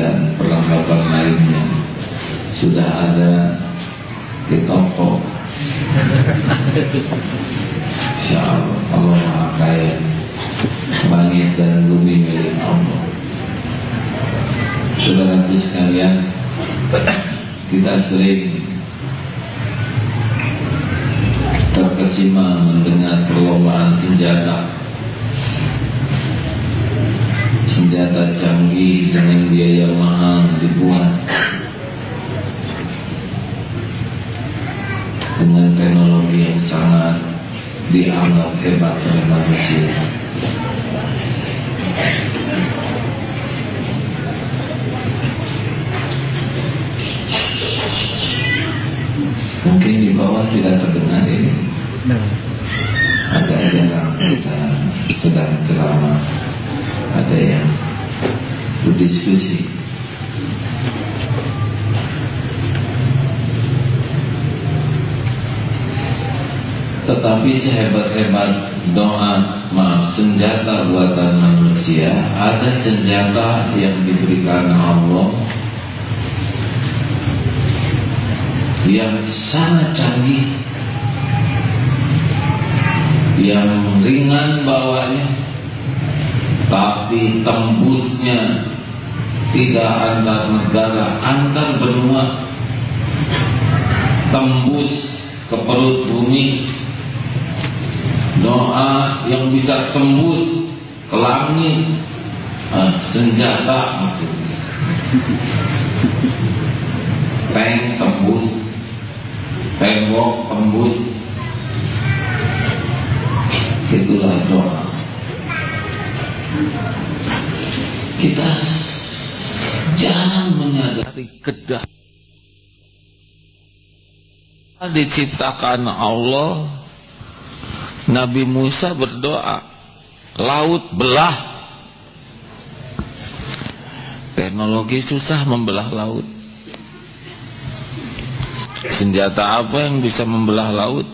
dan perlengkapan lainnya. Sudah ada di toko. Insya Allah Allah Maha Kaya Langit dan bumi milik Allah. Saudara sekalian Kita sering Terkesima mendengar perlombaan senjata Senjata canggih dengan biaya mahal dibuat dengan teknologi yang sangat dianggap hebat oleh manusia. Mungkin di bawah tidak terdengar ini. Ada yang kita sedang ceramah, ada yang berdiskusi. Tetapi sehebat-hebat doa maaf senjata buatan manusia ada senjata yang diberikan Allah yang sangat canggih yang ringan bawanya tapi tembusnya tidak antar negara antar benua. Tembus ke perut bumi. Doa yang bisa tembus ke langit. Ah, senjata maksudnya. Tank tembus. Tembok tembus. Itulah doa kita jangan menyadari kedah. Diciptakan Allah Nabi Musa berdoa laut belah. Teknologi susah membelah laut. Senjata apa yang bisa membelah laut?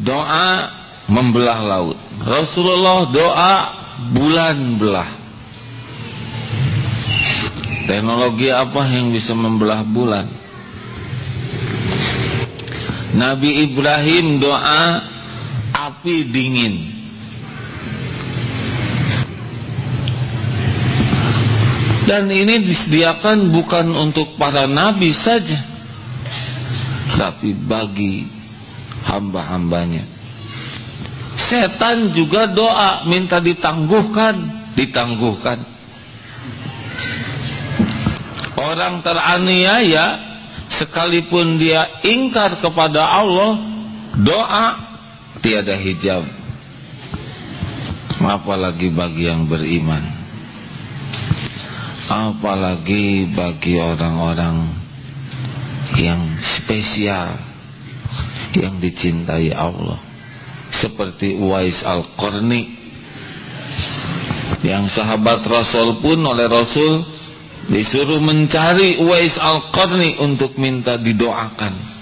Doa membelah laut. Rasulullah doa bulan belah. Teknologi apa yang bisa membelah bulan? Nabi Ibrahim doa api dingin. Dan ini disediakan bukan untuk para nabi saja, tapi bagi hamba-hambanya. Setan juga doa minta ditangguhkan. Ditangguhkan. Orang teraniaya Sekalipun dia ingkar kepada Allah Doa Tiada hijab. Apalagi bagi yang beriman. Apalagi bagi orang-orang yang spesial yang dicintai Allah seperti Uwais Al-Qarni. Yang sahabat Rasul pun oleh Rasul disuruh mencari Uwais Al-Qarni untuk minta didoakan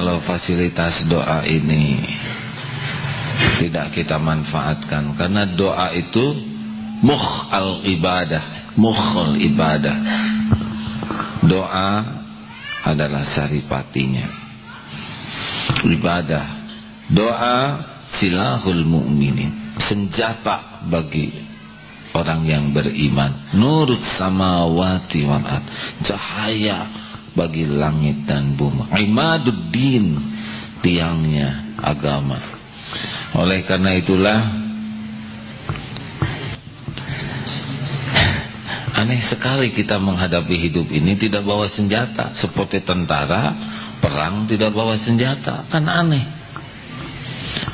kalau fasilitas doa ini tidak kita manfaatkan. Karena doa itu mukh al ibadah mukhul ibadah doa adalah saripatinya. Ibadah. Doa silahul mu'minin. Senjata bagi orang yang beriman. Nurut samawati wal cahaya bagi langit dan bumi. Imaduddin tiangnya agama. Oleh karena itulah aneh sekali kita menghadapi hidup ini tidak bawa senjata seperti tentara perang tidak bawa senjata kan aneh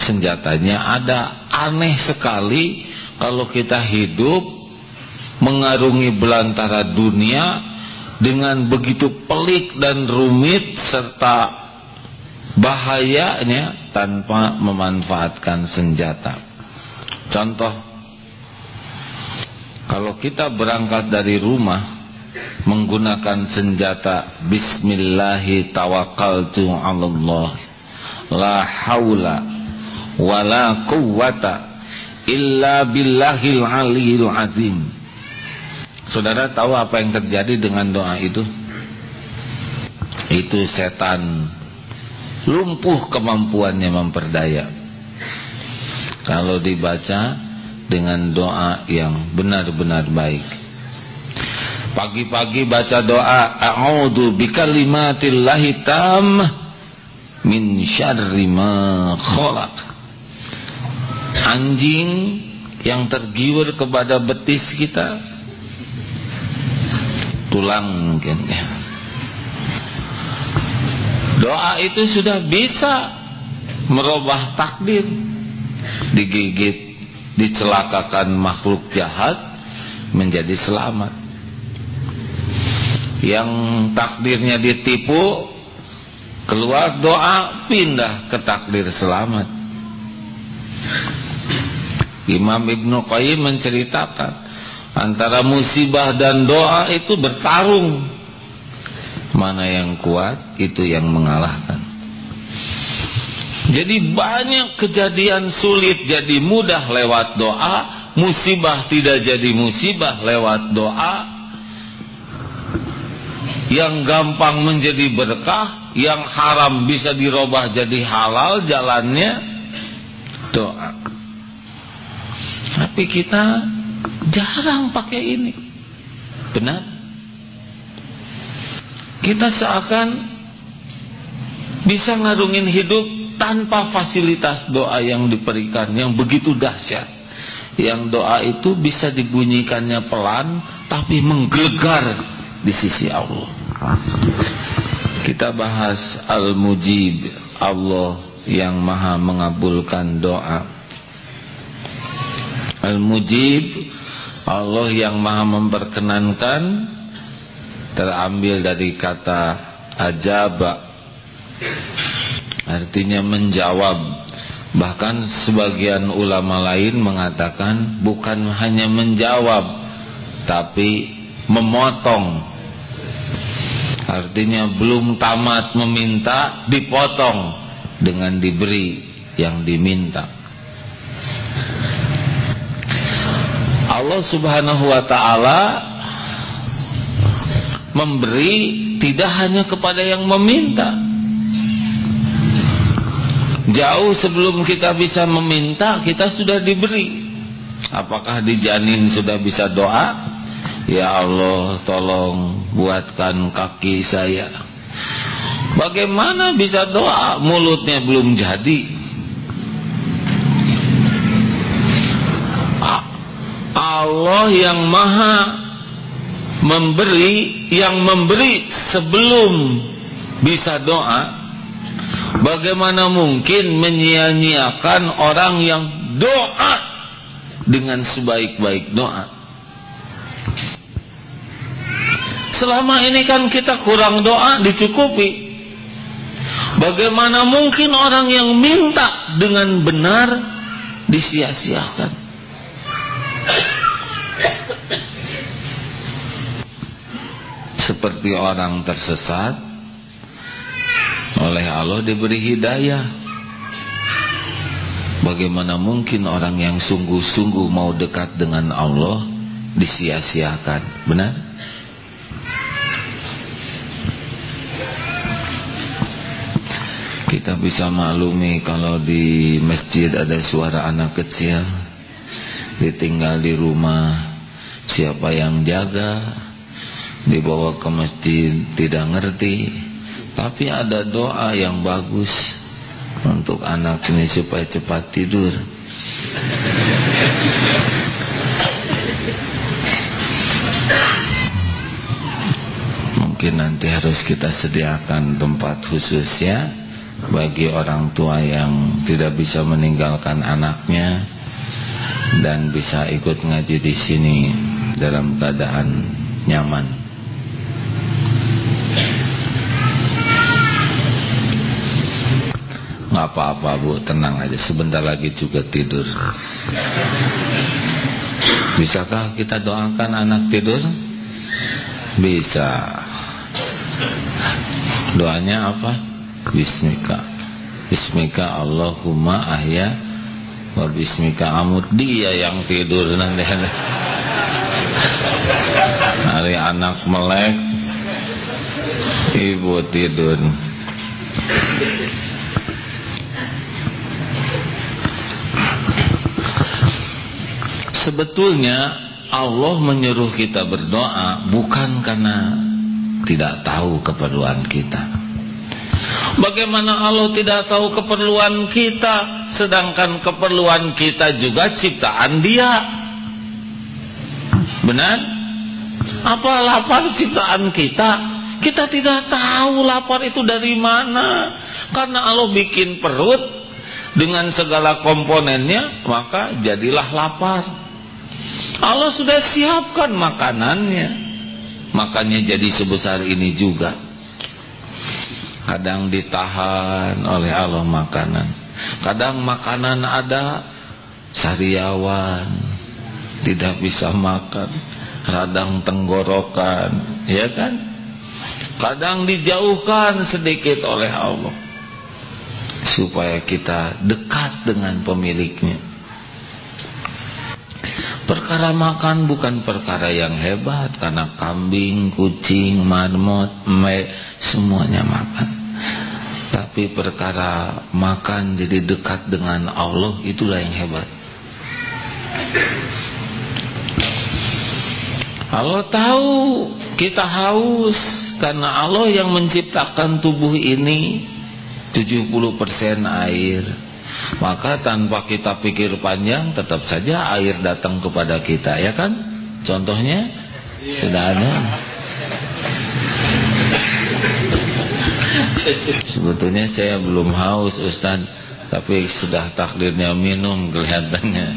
senjatanya ada aneh sekali kalau kita hidup mengarungi belantara dunia dengan begitu pelik dan rumit serta bahayanya tanpa memanfaatkan senjata. Contoh, kalau kita berangkat dari rumah menggunakan senjata Bismillahi tawakkaltu Allah la haula wala quwata illa billahil aliyil azim Saudara tahu apa yang terjadi dengan doa itu? Itu setan lumpuh kemampuannya memperdaya. Kalau dibaca dengan doa yang benar-benar baik. Pagi-pagi baca doa a'udzu bikalimatillahi tam min syarri ma khalaq. Anjing yang tergiur kepada betis kita tulang mungkin ya. Doa itu sudah bisa merubah takdir. Digigit, dicelakakan makhluk jahat menjadi selamat. Yang takdirnya ditipu keluar doa pindah ke takdir selamat. Imam Ibnu Qayyim menceritakan Antara musibah dan doa itu bertarung. Mana yang kuat itu yang mengalahkan. Jadi banyak kejadian sulit jadi mudah lewat doa, musibah tidak jadi musibah lewat doa. Yang gampang menjadi berkah, yang haram bisa dirubah jadi halal jalannya doa. Tapi kita Jarang pakai ini. Benar? Kita seakan bisa ngarungin hidup tanpa fasilitas doa yang diberikan yang begitu dahsyat. Yang doa itu bisa dibunyikannya pelan tapi menggelegar di sisi Allah. Kita bahas Al-Mujib, Allah yang Maha mengabulkan doa. Al-Mujib Allah yang maha memperkenankan terambil dari kata ajaba. Artinya menjawab. Bahkan sebagian ulama lain mengatakan bukan hanya menjawab tapi memotong. Artinya belum tamat meminta dipotong dengan diberi yang diminta Allah subhanahu wa ta'ala memberi tidak hanya kepada yang meminta. Jauh sebelum kita bisa meminta kita sudah diberi. Apakah dijanin sudah bisa doa? Ya Allah tolong buatkan kaki saya. Bagaimana bisa doa? Mulutnya belum jadi Allah yang maha memberi yang memberi sebelum bisa doa bagaimana mungkin menyia-nyiakan orang yang doa dengan sebaik-baik doa? Selama ini kan kita kurang doa dicukupi. Bagaimana mungkin orang yang minta dengan benar disia-siakan seperti orang tersesat oleh Allah diberi hidayah. Bagaimana mungkin orang yang sungguh-sungguh mau dekat dengan Allah disia-siakan? Benar? kita bisa maklumi kalau di masjid ada suara anak kecil ditinggal di rumah siapa yang jaga dibawa ke masjid tidak ngerti. Tapi ada doa yang bagus untuk anak ini supaya cepat tidur. Mungkin nanti harus kita sediakan tempat khusus ya bagi orang tua yang tidak bisa meninggalkan anaknya dan bisa ikut ngaji di sini dalam keadaan nyaman nggak apa-apa bu. Tenang aja. Sebentar lagi juga tidur. Bisakah kita doakan anak tidur? Bisa. Doanya apa? Bismika. Bismika Allahumma ahya wa bismika amut. Dia yang tidur. Nanti hari anak melek ibu tidur sebetulnya Allah menyuruh kita berdoa bukan karena tidak tahu keperluan kita. Bagaimana Allah tidak tahu keperluan kita sedangkan keperluan kita juga ciptaan Dia? Benar? Apa lapar ciptaan kita? Kita tidak tahu lapar itu dari mana. Karena Allah bikin perut dengan segala komponennya, maka jadilah lapar. Allah sudah siapkan makanannya. Makanya jadi sebesar ini juga. Kadang ditahan oleh Allah makanan. Kadang makanan ada sariawan tidak bisa makan. Kadang tenggorokan ya kan? Kadang dijauhkan sedikit oleh Allah. Supaya kita dekat dengan pemiliknya Perkara makan bukan perkara yang hebat karena kambing, kucing, marmot, me, semuanya makan. Tapi perkara makan jadi dekat dengan Allah itulah yang hebat. Allah tahu kita haus karena Allah yang menciptakan tubuh ini 70% air maka tanpa kita pikir panjang tetap saja air datang kepada kita ya kan? Contohnya sudah ada. Sebetulnya saya belum haus Ustaz tapi sudah takdirnya minum kelihatannya.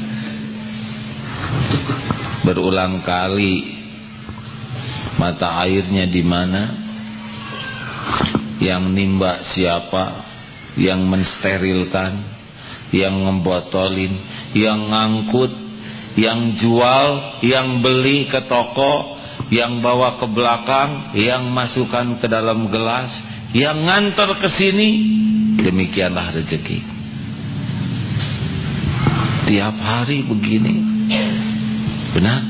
Berulang kali mata airnya di mana? Yang nimba siapa? Yang mensterilkan yang ngebotolin, yang ngangkut, yang jual, yang beli ke toko, yang bawa ke belakang, yang masukkan ke dalam gelas, yang ngantar ke sini, demikianlah rezeki. Tiap hari begini. Benar?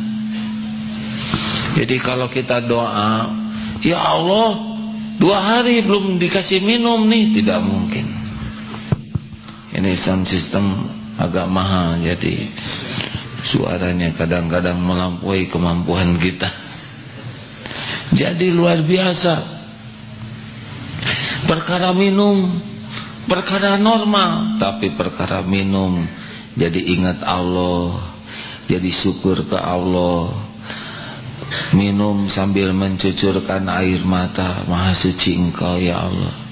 Jadi kalau kita doa, ya Allah, dua hari belum dikasih minum nih, tidak mungkin. Ini sound system agak mahal, jadi suaranya kadang-kadang melampaui kemampuan kita. Jadi luar biasa. Perkara minum, perkara normal, tapi perkara minum jadi ingat Allah, jadi syukur ke Allah minum sambil mencucurkan air mata maha suci engkau ya Allah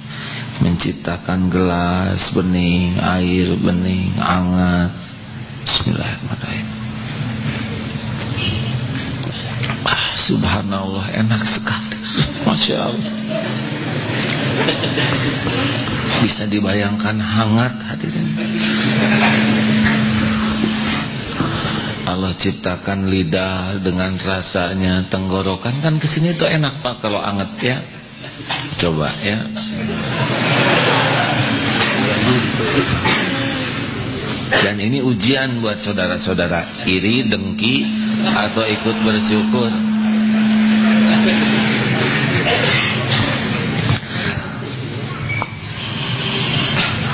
menciptakan gelas bening air bening hangat. Bismillahirrahmanirrahim. Ah, Subhanallah enak sekali. Masya Allah. Bisa dibayangkan hangat hadirin. Allah ciptakan lidah dengan rasanya tenggorokan. Kan ke sini tuh enak pak kalau anget ya coba ya. Dan ini ujian buat saudara-saudara. Iri dengki atau ikut bersyukur.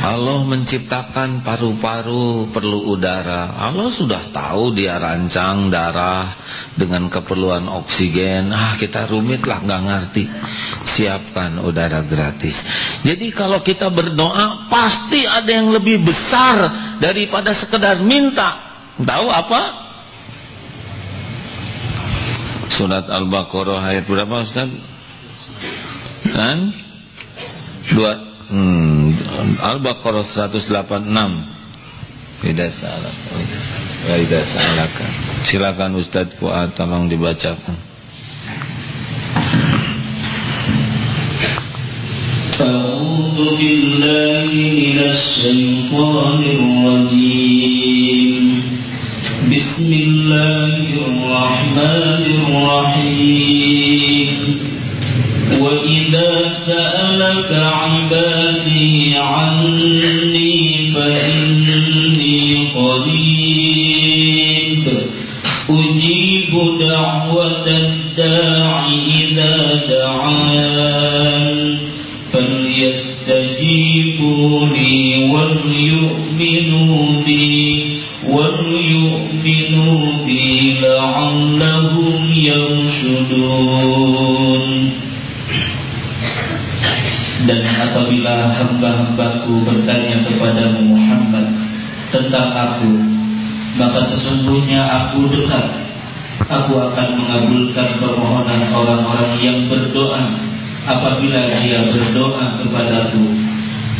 Allah menciptakan paru-paru perlu udara. Allah sudah tahu dia rancang darah dengan keperluan oksigen. Ah kita rumit lah nggak ngerti. Siapkan udara gratis. Jadi kalau kita berdoa pasti ada yang lebih besar daripada sekedar minta. Tahu apa? Surat Al-Baqarah ayat berapa Ustaz? Kan? Dua Hmm, Al-Baqarah 186. Tidak salah. Tidak salah. Silakan Ustaz Fuad tolong dibacakan. أعوذ بالله من الشيطان الرجيم بسم الله الرحمن الرحيم وإذا سألك عبادي عني فإني قريب أجيب دعوة الداع إذا دعان. فليستجيبوا لي وليؤمنوا بي وليؤمنوا بي لعلهم يرشدون. Dan apabila hamba-hambaku bertanya kepada Muhammad tentang aku Maka sesungguhnya aku dekat. Aku akan mengabulkan permohonan orang-orang yang berdoa Apabila dia berdoa kepadaku.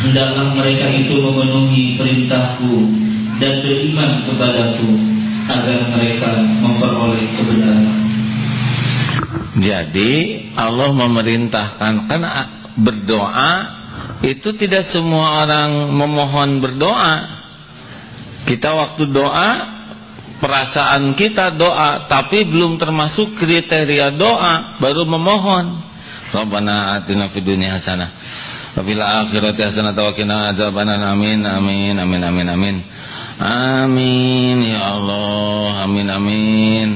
Hendaklah mereka itu memenuhi perintahku Dan beriman kepadaku Agar mereka memperoleh kebenaran. Jadi Allah memerintahkan Kan berdoa itu tidak semua orang memohon berdoa. Kita waktu doa perasaan kita doa tapi belum termasuk kriteria doa baru memohon. Rabbana atina fid dunya hasanah wa fil akhirati hasanah wa qina adzabannar amin amin amin amin amin. Amin ya Allah amin amin.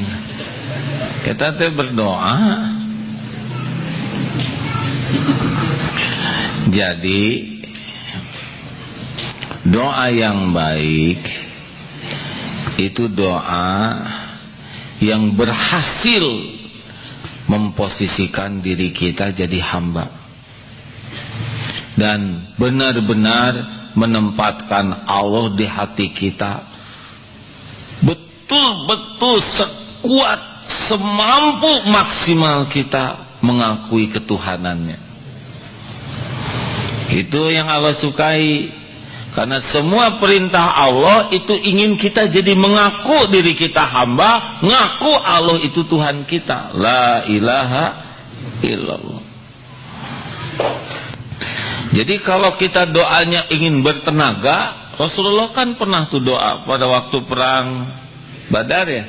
Kita teh berdoa Jadi doa yang baik itu doa yang berhasil memposisikan diri kita jadi hamba. Dan benar-benar menempatkan Allah di hati kita. Betul-betul sekuat semampu maksimal kita mengakui ketuhanannya. Itu yang Allah sukai. Karena semua perintah Allah itu ingin kita jadi mengaku diri kita hamba, ngaku Allah itu Tuhan kita. La ilaha illallah. Jadi kalau kita doanya ingin bertenaga, Rasulullah kan pernah tuh doa pada waktu perang Badar ya,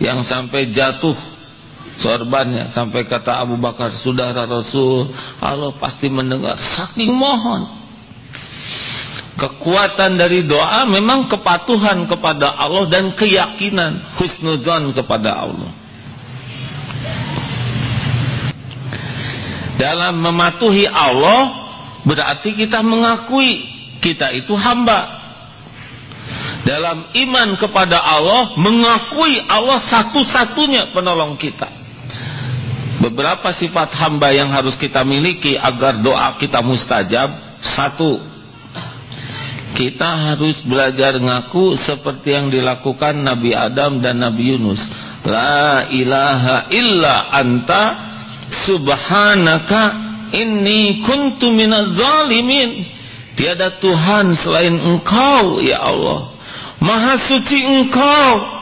yang sampai jatuh sorbannya sampai kata Abu Bakar saudara Rasul Allah pasti mendengar saking mohon kekuatan dari doa memang kepatuhan kepada Allah dan keyakinan husnuzon kepada Allah. Dalam mematuhi Allah berarti kita mengakui kita itu hamba. Dalam iman kepada Allah mengakui Allah satu-satunya penolong kita. Beberapa sifat hamba yang harus kita miliki agar doa kita mustajab satu kita harus belajar ngaku seperti yang dilakukan Nabi Adam dan Nabi Yunus la ilaha illa anta subhanaka inni kuntu minaz zalimin tiada Tuhan selain engkau ya Allah maha suci engkau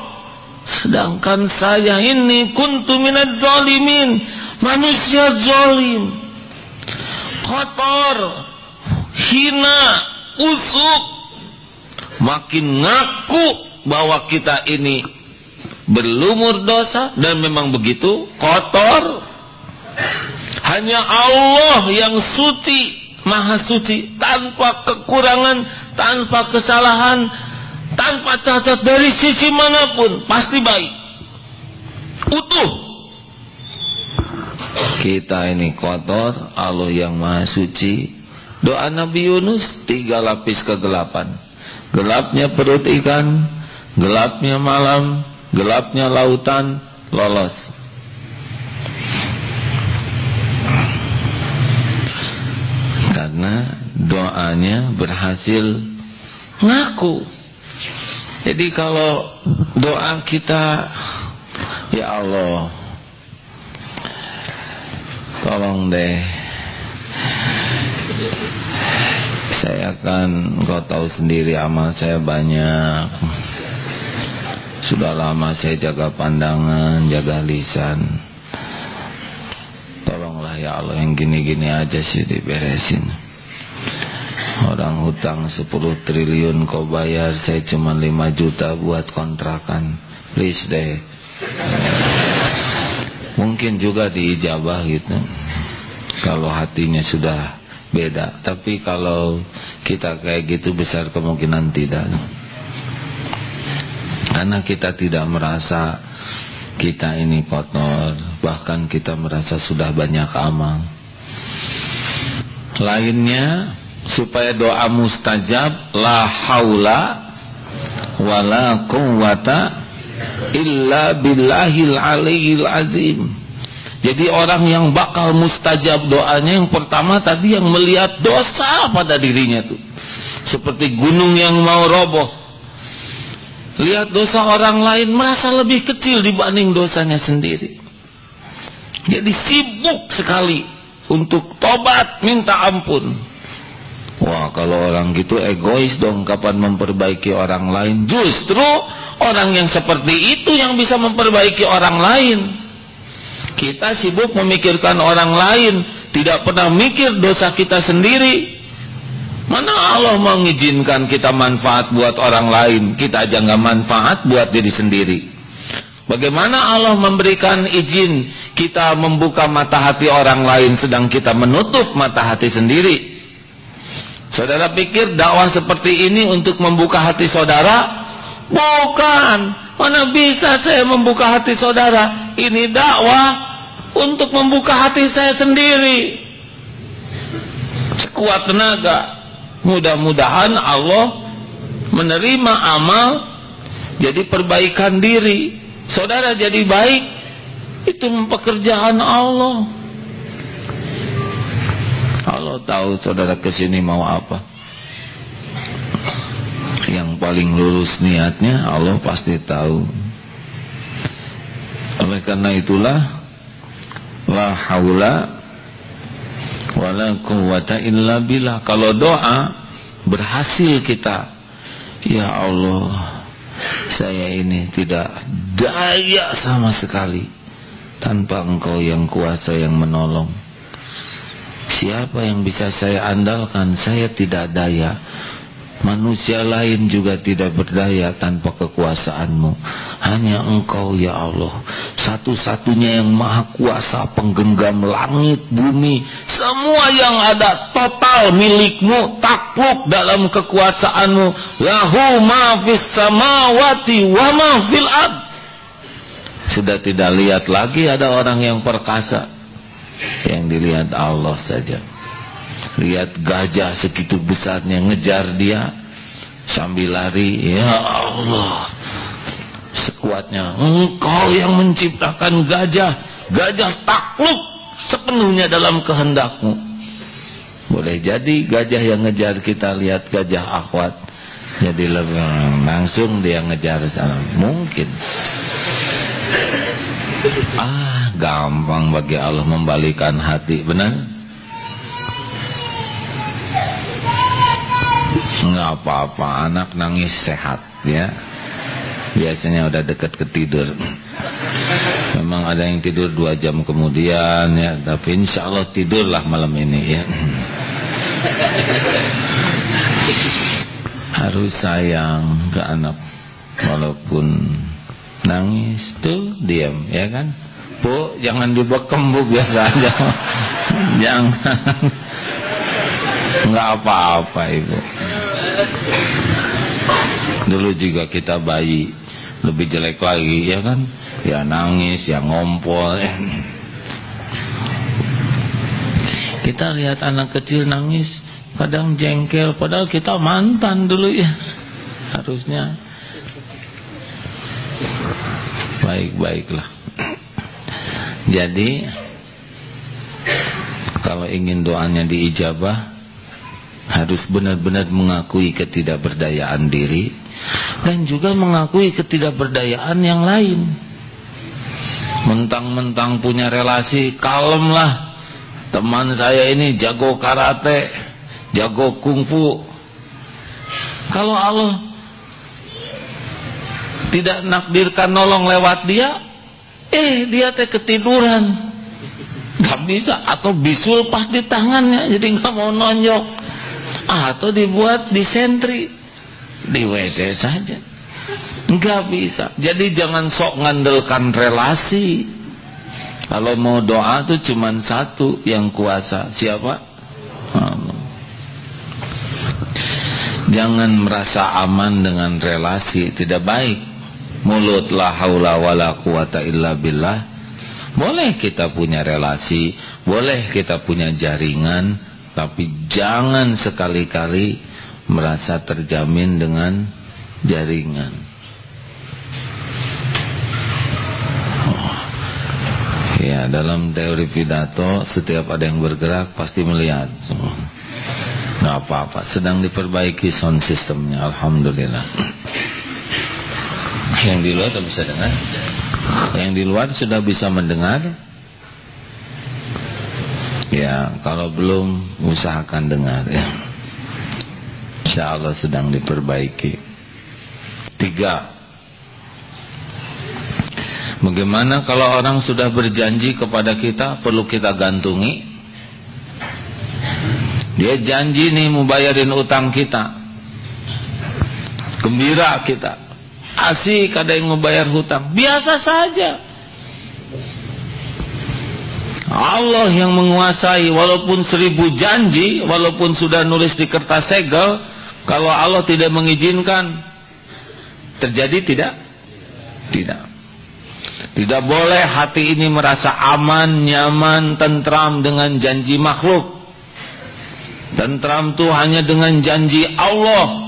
Sedangkan saya ini kuntu minat zalimin. Manusia zalim. Kotor. Hina. Usuk. Makin ngaku bahwa kita ini berlumur dosa. Dan memang begitu. Kotor. Hanya Allah yang suci. Maha suci. Tanpa kekurangan. Tanpa kesalahan tanpa cacat dari sisi mana pun pasti baik utuh kita ini kotor Allah yang maha suci doa Nabi Yunus tiga lapis kegelapan. Gelapnya perut ikan gelapnya malam gelapnya lautan lolos. Karena doanya berhasil ngaku. Jadi kalau doa kita Ya Allah Tolong deh Saya akan Kau tahu sendiri amal saya banyak. Sudah lama saya jaga pandangan Jaga lisan. Tolonglah ya Allah Yang gini-gini aja sih diberesin. Orang hutang 10 triliun kau bayar Saya cuma 5 juta buat kontrakan. Please deh. Mungkin juga diijabah gitu. Kalau hatinya sudah beda. Tapi kalau kita kayak gitu besar kemungkinan tidak. Karena kita tidak merasa kita ini kotor. Bahkan kita merasa sudah banyak amal. Lainnya supaya doa mustajab la haula wala quwata illa billahil aliyil azim jadi orang yang bakal mustajab doanya yang pertama tadi yang melihat dosa pada dirinya tuh. Seperti gunung yang mau roboh. Lihat dosa orang lain merasa lebih kecil dibanding dosanya sendiri. Jadi sibuk sekali untuk tobat minta ampun. Wah kalau orang gitu egois dong kapan memperbaiki orang lain? Justru orang yang seperti itu yang bisa memperbaiki orang lain Kita sibuk memikirkan orang lain. Tidak pernah mikir dosa kita sendiri. Mana Allah mengizinkan kita manfaat buat orang lain? Kita aja nggak manfaat buat diri sendiri. Bagaimana Allah memberikan izin kita membuka mata hati orang lain Sedang kita menutup mata hati sendiri? Saudara pikir dakwah seperti ini untuk membuka hati saudara? Bukan. Mana bisa saya membuka hati saudara? Ini dakwah untuk membuka hati saya sendiri. Sekuat tenaga. Mudah-mudahan Allah menerima amal jadi perbaikan diri. Saudara jadi baik itu pekerjaan Allah. Allah tahu saudara ke sini mau apa Paling lurus niatnya Allah pasti tahu. Oleh karena itulah La haula Wala quwata illa billah. Kalau doa Berhasil kita. Ya Allah Saya ini tidak daya sama sekali Tanpa engkau yang kuasa yang menolong. Siapa yang bisa saya andalkan? Saya tidak daya Manusia lain juga tidak berdaya tanpa kekuasaanmu. Hanya engkau ya Allah. Satu-satunya yang maha kuasa Penggenggam langit, bumi Semua yang ada total milikmu Takluk dalam kekuasaanmu. Lahu ma fis samawati wa ma fil ad Sudah tidak lihat lagi ada orang yang perkasa. Yang dilihat Allah saja Lihat gajah segitu besarnya ngejar dia sambil lari. Ya Allah. Sekuatnya engkau yang menciptakan gajah. Gajah takluk sepenuhnya dalam kehendakmu. Boleh jadi gajah yang ngejar kita lihat gajah akhwat. Jadi lebih langsung dia ngejar sana. Mungkin. Ah, gampang bagi Allah membalikan hati, benar? Nggak apa-apa anak nangis sehat ya. Biasanya udah deket ke tidur memang ada yang tidur dua jam kemudian ya. Tapi insya Allah tidurlah malam ini ya. Harus sayang ke anak walaupun nangis tuh diam ya kan? Bu jangan dibekem bu biasa aja. Jangan. Nggak apa-apa ibu Dulu juga kita bayi lebih jelek lagi ya kan? Ya nangis, ya ngompol. Ya. Kita lihat anak kecil nangis, kadang jengkel, padahal kita mantan dulu ya. Harusnya baik-baiklah. Jadi kalau ingin doanya diijabah harus benar-benar mengakui ketidakberdayaan diri dan juga mengakui ketidakberdayaan yang lain. Mentang-mentang punya relasi, kalemlah. Teman saya ini jago karate, jago kungfu. Kalau Allah tidak nakdirkan nolong lewat dia, eh dia teh ketiduran. Gak bisa atau bisul pas di tangannya jadi gak mau nonjok atau dibuat di sentri. Di WC saja. Nggak bisa. Jadi jangan sok ngandelkan relasi. Kalau mau doa tuh cuman satu yang kuasa. Siapa? Allah jangan merasa aman dengan relasi. Tidak baik. Mulut la haula wala quwata illa billah. Boleh kita punya relasi. Boleh kita punya jaringan tapi jangan sekali-kali merasa terjamin dengan jaringan. Oh. Ya, dalam teori pidato setiap ada yang bergerak pasti melihat semua. Nggak apa-apa, sedang diperbaiki sound systemnya, alhamdulillah. Yang di luar bisa dengar? Yang di luar sudah bisa mendengar? Ya, kalau belum usahakan dengar ya. Insya Allah sedang diperbaiki. Tiga. Bagaimana kalau orang sudah berjanji kepada kita perlu kita gantungi? Dia janji nih mau bayarin utang kita. Gembira kita. Asik ada yang mau bayar hutang. Biasa saja. Allah yang menguasai walaupun seribu janji walaupun sudah nulis di kertas segel kalau Allah tidak mengizinkan terjadi tidak? Tidak. Tidak boleh hati ini merasa aman nyaman tentram dengan janji makhluk. Tentram itu hanya dengan janji Allah.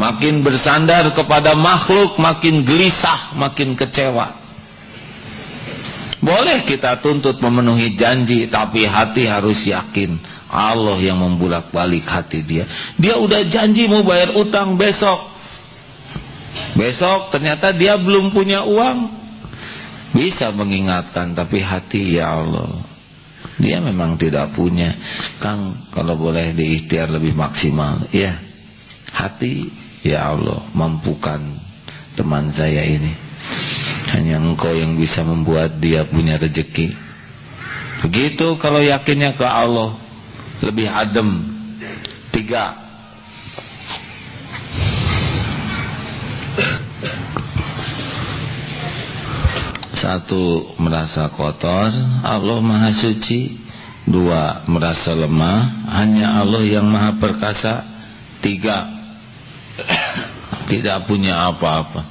Makin bersandar kepada makhluk makin gelisah makin kecewa boleh kita tuntut memenuhi janji Tapi hati harus yakin. Allah yang membulak balik hati dia. Dia udah janji mau bayar utang besok. Besok ternyata dia belum punya uang. Bisa mengingatkan Tapi hati ya Allah. Dia memang tidak punya. Kang kalau boleh diikhtiar lebih maksimal. Ya Hati ya Allah Mampukan teman saya ini hanya engkau yang bisa membuat dia punya rezeki. Begitu kalau yakinnya ke Allah Lebih adem. Tiga. Satu merasa kotor. Allah maha suci. Dua merasa lemah. Hanya Allah yang maha perkasa. Tiga. Tidak punya apa-apa.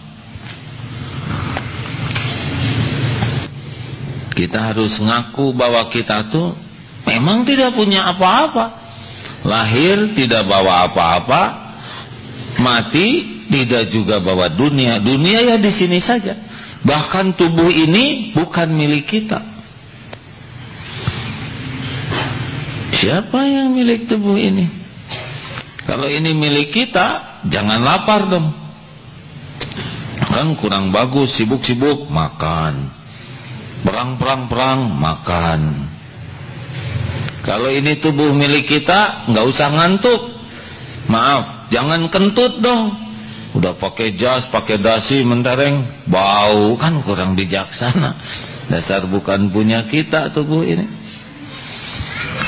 Kita harus ngaku bahwa kita tuh Memang tidak punya apa-apa Lahir tidak bawa apa-apa Mati tidak juga bawa dunia Dunia ya di sini saja Bahkan tubuh ini bukan milik kita. Siapa yang milik tubuh ini? Kalau ini milik kita, jangan lapar dong. Kan kurang bagus, sibuk-sibuk, makan. Perang-perang-perang, makan. Kalau ini tubuh milik kita, nggak usah ngantuk. Maaf, jangan kentut dong. Udah pakai jas, pakai dasi, mentereng, bau kan kurang bijaksana. Dasar bukan punya kita tubuh ini.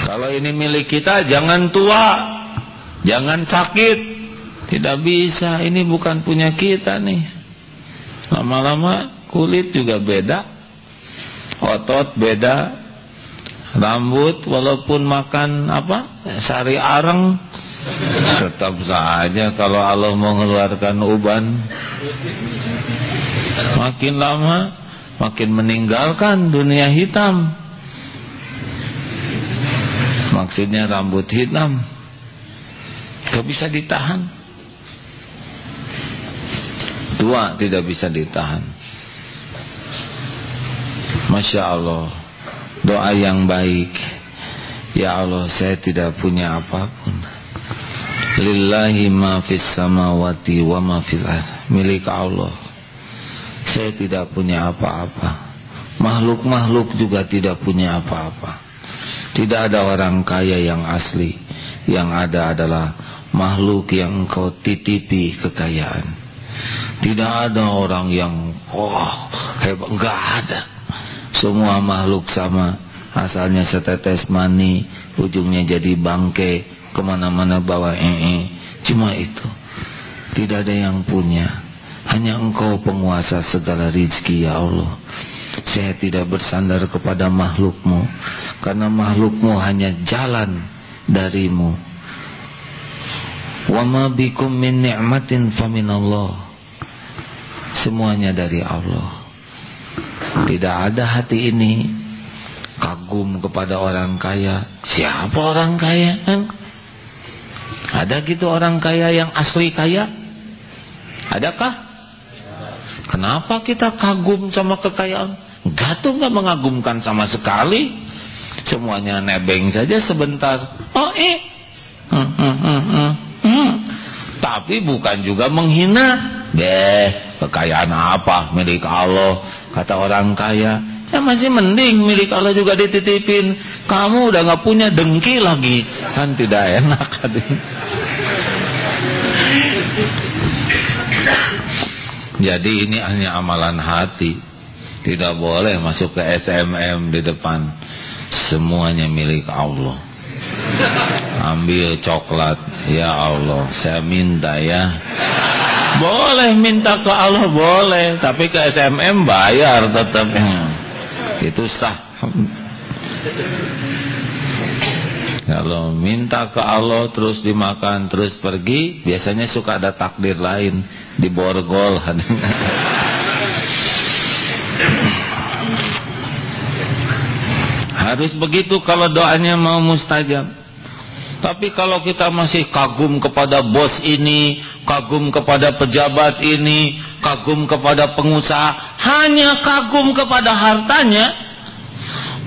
Kalau ini milik kita, jangan tua, jangan sakit. Tidak bisa, ini bukan punya kita nih. Lama-lama kulit juga beda, otot beda, rambut walaupun makan apa? Sari areng. Tetap saja kalau Allah mengeluarkan uban. Makin lama Makin meninggalkan dunia hitam. Maksudnya rambut hitam. Gak bisa ditahan. Tua tidak bisa ditahan Masya Allah Doa yang baik Ya Allah saya tidak punya apa pun Lillahi ma fis samawati wa ma fil. Milik Allah. Saya tidak punya apa-apa. Makhluk-makhluk juga tidak punya apa-apa. Tidak ada orang kaya yang asli. Yang ada adalah makhluk yang engkau titipi kekayaan. Tidak ada orang yang oh, hebat, enggak ada. Semua makhluk sama. Asalnya setetes mani, ujungnya jadi bangke, ke mana-mana bawa ee. Cuma itu. Tidak ada yang punya. Hanya engkau penguasa segala rizki ya Allah. Saya tidak bersandar kepada makhlukmu karena makhlukmu hanya jalan darimu. Wa ma bikum min ni'matin faminallah semuanya dari Allah tidak ada hati ini kagum kepada orang kaya siapa orang kaya kan ada gitu orang kaya yang asli kaya? Adakah? Kenapa kita kagum sama kekayaan? Enggak tuh enggak mengagumkan sama sekali. Semuanya nebeng saja sebentar. Oh eh. Hmm, hmm, hmm, hmm, hmm. Tapi bukan juga menghina. Deh, kekayaan apa milik Allah? Kata orang kaya. Ya masih mending milik Allah juga dititipin. Kamu udah gak punya dengki lagi. Kan tidak enak. Jadi ini hanya amalan hati. Tidak boleh masuk ke SMM di depan. Semuanya milik Allah. Ambil coklat. Ya Allah, saya minta ya. Boleh minta ke Allah boleh, tapi ke SMM bayar tetap. Itu sah. Kalau minta ke Allah terus dimakan terus pergi, biasanya suka ada takdir lain di borgol. Harus begitu kalau doanya mau mustajab. Tapi kalau kita masih kagum kepada bos ini, kagum kepada pejabat ini, kagum kepada pengusaha, hanya kagum kepada hartanya,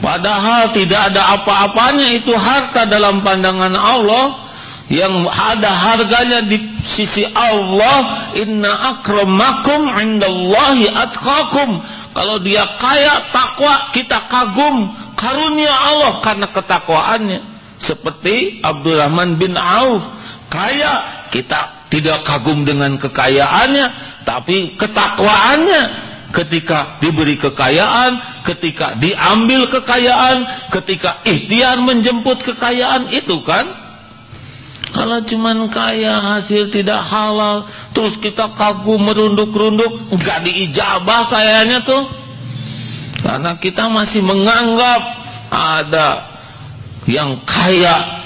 Padahal tidak ada apa-apanya itu harta dalam pandangan Allah yang ada harganya di sisi Allah inna akramakum indallahi atqakum. Kalau dia kaya takwa kita kagum karunia Allah karena ketakwaannya seperti Abdurrahman bin Auf kaya kita tidak kagum dengan kekayaannya tapi ketakwaannya ketika diberi kekayaan, ketika diambil kekayaan, ketika ikhtiar menjemput kekayaan itu kan. Kalau cuman kaya hasil tidak halal, terus kita kagum merunduk-runduk, enggak diijabah kayaknya tuh. Karena kita masih menganggap ada yang kaya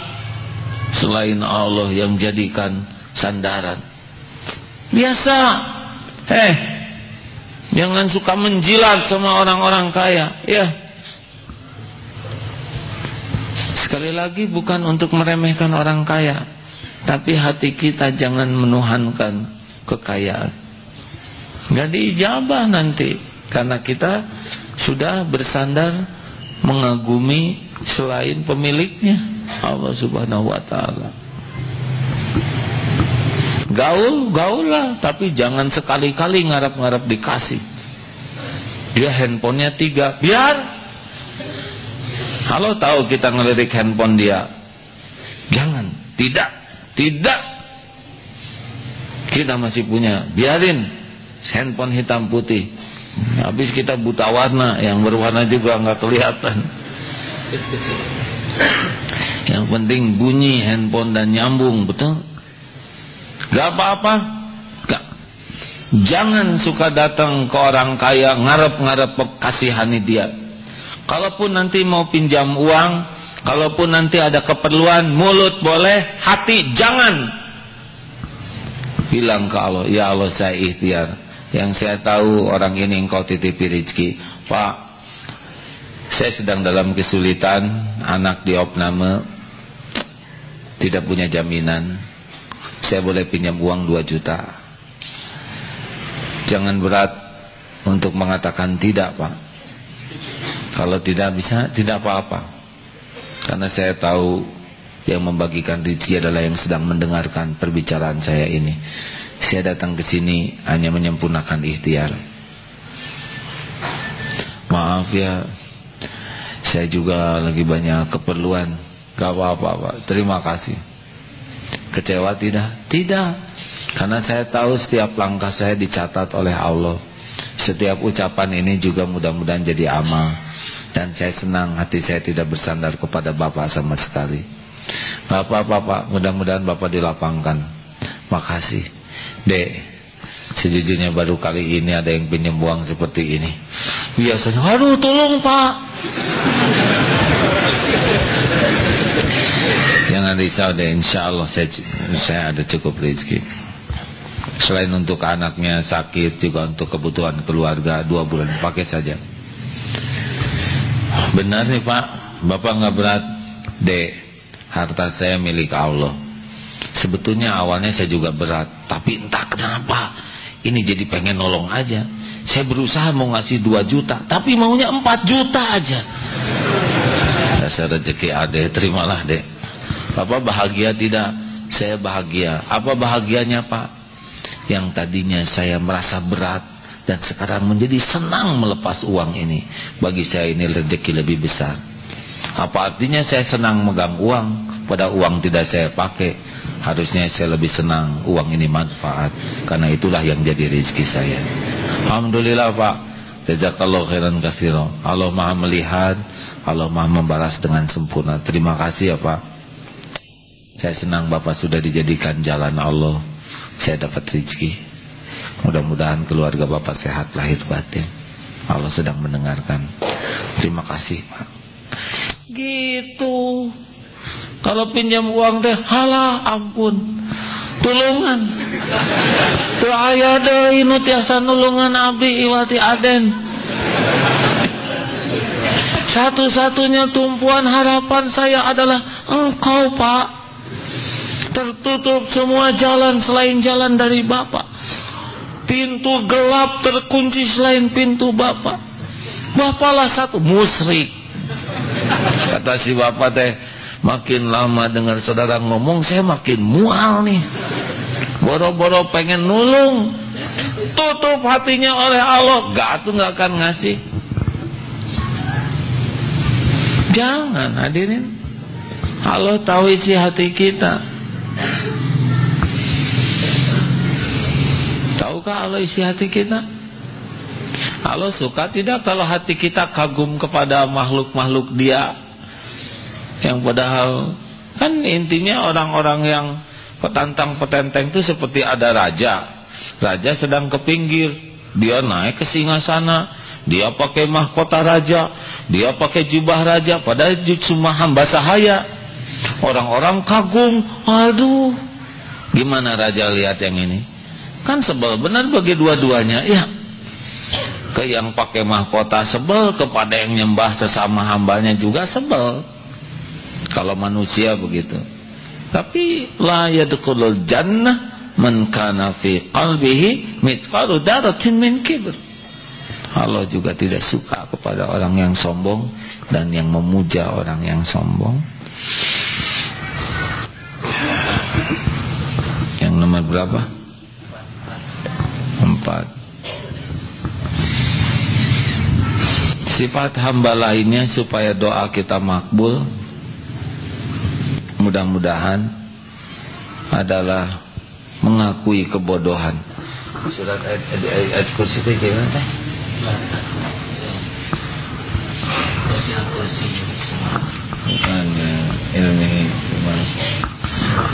selain Allah yang jadikan sandaran. Biasa. Eh, jangan suka menjilat sama orang-orang kaya. Ya. Sekali lagi bukan untuk meremehkan orang kaya, tapi hati kita jangan menuhankan kekayaan. Gak diijabah nanti karena kita sudah bersandar mengagumi selain pemiliknya Allah Subhanahu wa taala. Gaul, gaul lah, tapi jangan sekali-kali ngarap-ngarap dikasih. Dia handphonenya tiga, biar. Kalau tahu kita ngelirik handphone dia, jangan, tidak, tidak. Kita masih punya, biarin handphone hitam putih Habis kita buta warna, yang berwarna juga nggak kelihatan. Yang penting bunyi handphone dan nyambung, betul? Gak apa-apa. Jangan suka datang ke orang kaya ngarep-ngarep kasihani dia. Kalaupun nanti mau pinjam uang, kalaupun nanti ada keperluan, mulut boleh, hati jangan. Bilang ke Allah, ya Allah saya ikhtiar yang saya tahu orang ini engkau titipi rezeki Pak saya sedang dalam kesulitan anak di opname tidak punya jaminan. Saya boleh pinjam uang 2 juta. Jangan berat untuk mengatakan tidak Pak. Kalau tidak bisa tidak apa-apa. Karena saya tahu yang membagikan rezeki adalah yang sedang mendengarkan perbicaraan saya ini. Saya datang ke sini hanya menyempurnakan ikhtiar. Maaf ya, saya juga lagi banyak keperluan. Gak apa-apa, Pak. Terima kasih. Kecewa tidak? Tidak. Karena saya tahu setiap langkah saya dicatat oleh Allah. Setiap ucapan ini juga mudah-mudahan jadi amal. Dan saya senang hati saya tidak bersandar kepada Bapak sama sekali. Bapak-bapak, mudah-mudahan Bapak dilapangkan. Makasih. Dek Sejujurnya baru kali ini ada yang pinjam uang seperti ini. Biasanya Aduh tolong pak. Jangan risau deh Insya Allah saya, saya ada cukup rezeki. Selain untuk anaknya sakit Juga untuk kebutuhan keluarga Dua bulan pakai saja. Benar nih pak. Bapak nggak berat. Dek Harta saya milik Allah. Sebetulnya awalnya saya juga berat, tapi entah kenapa ini jadi pengen nolong aja. Saya berusaha mau ngasih 2 juta, tapi maunya 4 juta aja. Dasar rezeki ade, terimalah dek. Bapak bahagia tidak? Saya bahagia. Apa bahagianya pak? Yang tadinya saya merasa berat dan sekarang menjadi senang melepas uang ini. Bagi saya ini rezeki lebih besar. Apa artinya saya senang megang uang pada uang tidak saya pakai Harusnya saya lebih senang uang ini manfaat. Karena itulah yang jadi rezeki saya. Alhamdulillah Pak. Jazakallah khairan kasiro Allah maha melihat Allah maha membalas dengan sempurna. Terima kasih ya Pak. Saya senang Bapak sudah dijadikan jalan Allah. Saya dapat rezeki. Mudah-mudahan keluarga Bapak sehat lahir batin. Allah sedang mendengarkan. Terima kasih Pak. Gitu kalau pinjam uang teh halah ampun. Tulungan. Tuh aya deui nu tiasa nulungan abdi iwati Aden. Satu-satunya tumpuan harapan saya adalah engkau pak Tertutup semua jalan selain jalan dari Bapak Pintu gelap terkunci selain pintu Bapak Bapaklah satu musrik Kata si Bapak teh Makin lama dengar saudara ngomong Saya makin mual nih. Boro-boro pengen nulung. Tutup hatinya oleh Allah. Gak tuh gak akan ngasih. Jangan hadirin. Allah tahu isi hati kita. Tahukah Allah isi hati kita? Allah suka tidak kalau hati kita kagum kepada makhluk-makhluk dia yang padahal kan intinya orang-orang yang petantang petenteng itu seperti ada raja raja sedang ke pinggir dia naik ke singa sana dia pakai mahkota raja, dia pakai jubah raja, padahal cuma hamba sahaya. Orang-orang kagum, aduh, gimana raja lihat yang ini? Kan sebel benar bagi dua-duanya, ya. Ke yang pakai mahkota sebel, kepada yang nyembah sesama hambanya juga sebel. Kalau manusia begitu. Tapi la yadkhulul jannah man kana fi qalbihi mithqalu daratin min kibr Allah juga tidak suka kepada orang yang sombong dan yang memuja orang yang sombong yang nomor berapa? empat sifat hamba lainnya supaya doa kita makbul mudah-mudahan adalah mengakui kebodohan. Surat ayat, kursi itu gimana teh?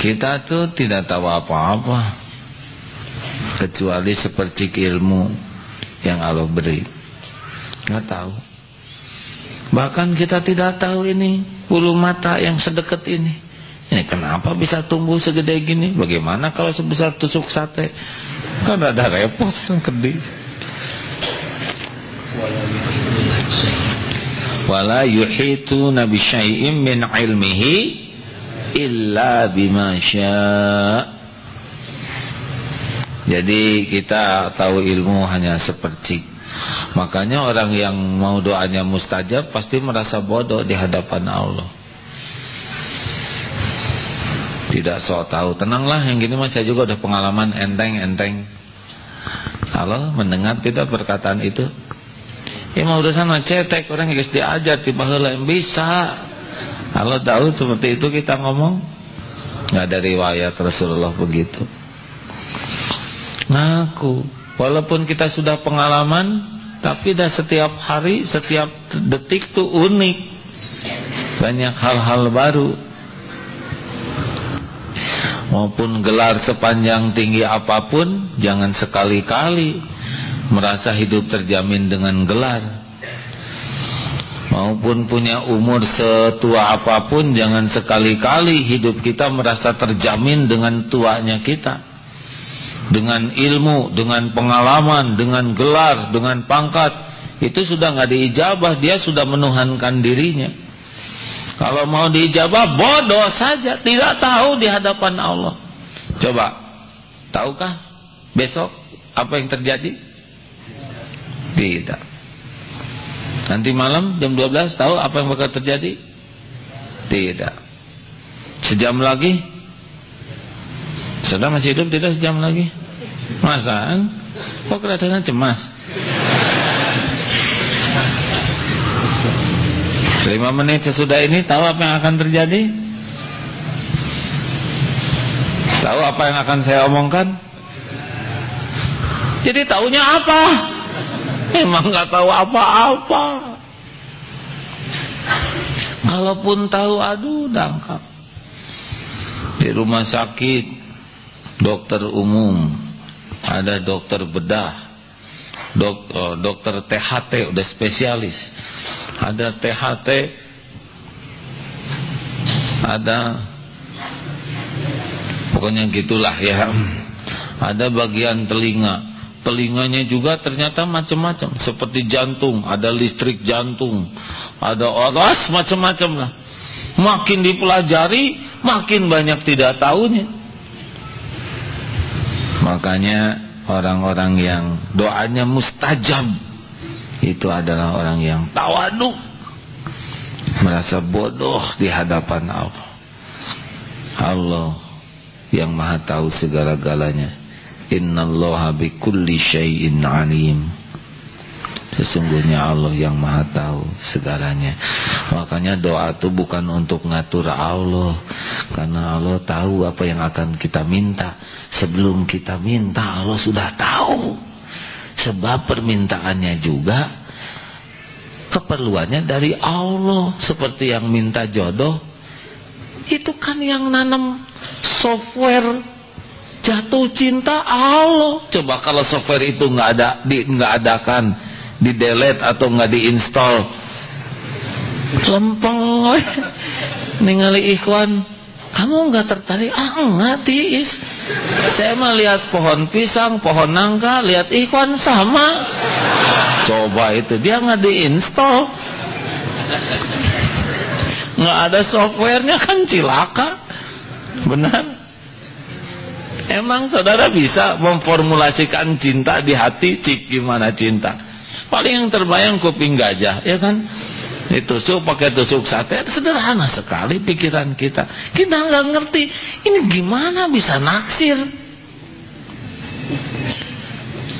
Kita tuh tidak tahu apa-apa kecuali seperti ilmu yang Allah beri. Nggak tahu. Bahkan kita tidak tahu ini bulu mata yang sedekat ini. Ini kenapa bisa tumbuh segede gini? Bagaimana kalau sebesar tusuk sate? Kan ada repot kan kedih. Wala yuhitu nabi syai'im min ilmihi illa bima Jadi kita tahu ilmu hanya seperti Makanya orang yang mau doanya mustajab pasti merasa bodoh di hadapan Allah. Tidak sok tahu. Tenanglah yang gini mas saya juga udah pengalaman enteng-enteng. Kalau mendengar tidak perkataan itu. Ya mau udah sana cetek orang yang diajar tiba yang bisa. Kalau tahu seperti itu kita ngomong nggak ada riwayat Rasulullah begitu. Ngaku walaupun kita sudah pengalaman tapi dah setiap hari setiap detik tuh unik banyak hal-hal baru maupun gelar sepanjang tinggi apa pun jangan sekali-kali merasa hidup terjamin dengan gelar. Maupun punya umur setua apa pun jangan sekali-kali hidup kita merasa terjamin dengan tuanya kita. Dengan ilmu, dengan pengalaman, dengan gelar, dengan pangkat itu sudah nggak diijabah dia sudah menuhankan dirinya kalau mau diijabah bodoh saja, tidak tahu di hadapan Allah. Coba, tahukah besok apa yang terjadi? Tidak. Nanti malam jam 12 tahu apa yang bakal terjadi? Tidak. Sejam lagi? Sudah masih hidup tidak sejam lagi? Masaan? Kok kelihatannya cemas? Lima menit sesudah ini tahu apa yang akan terjadi? Tahu apa yang akan saya omongkan? Jadi tahunya apa? Memang nggak tahu apa-apa. Kalaupun tahu, aduh dangkap. Di rumah sakit, dokter umum, ada dokter bedah, dok, oh, dokter THT udah spesialis ada THT ada pokoknya gitulah ya. Ada bagian telinga. Telinganya juga ternyata macam-macam seperti jantung ada listrik jantung ada oras macam-macam lah. Makin dipelajari makin banyak tidak tahunya. Makanya orang-orang yang doanya mustajab itu adalah orang yang tawadu merasa bodoh di hadapan Allah. Allah yang maha tahu segala-galanya. Innallaha bikulli syai'in alim. Sesungguhnya Allah yang maha tahu segalanya. Makanya doa itu bukan untuk ngatur Allah. Karena Allah tahu apa yang akan kita minta. Sebelum kita minta Allah sudah tahu Sebab permintaannya juga Keperluannya dari Allah. Seperti yang minta jodoh Itu kan yang nanam software Jatuh cinta Allah. Coba kalau software itu nggak ada di, nggak adakan di delete atau nggak diinstal lempeng ningali ikhwan kamu nggak tertarik? Ah enggak tiis saya mah lihat pohon pisang pohon nangka lihat ikhwan sama. Coba itu dia nggak diinstal nggak ada softwarenya kan cilaka. Benar? Emang saudara bisa memformulasikan cinta di hati? Cik gimana cinta? Paling yang terbayang kuping gajah ya kan ditusuk pakai tusuk sate sederhana sekali pikiran kita. Kita nggak ngerti ini gimana bisa naksir?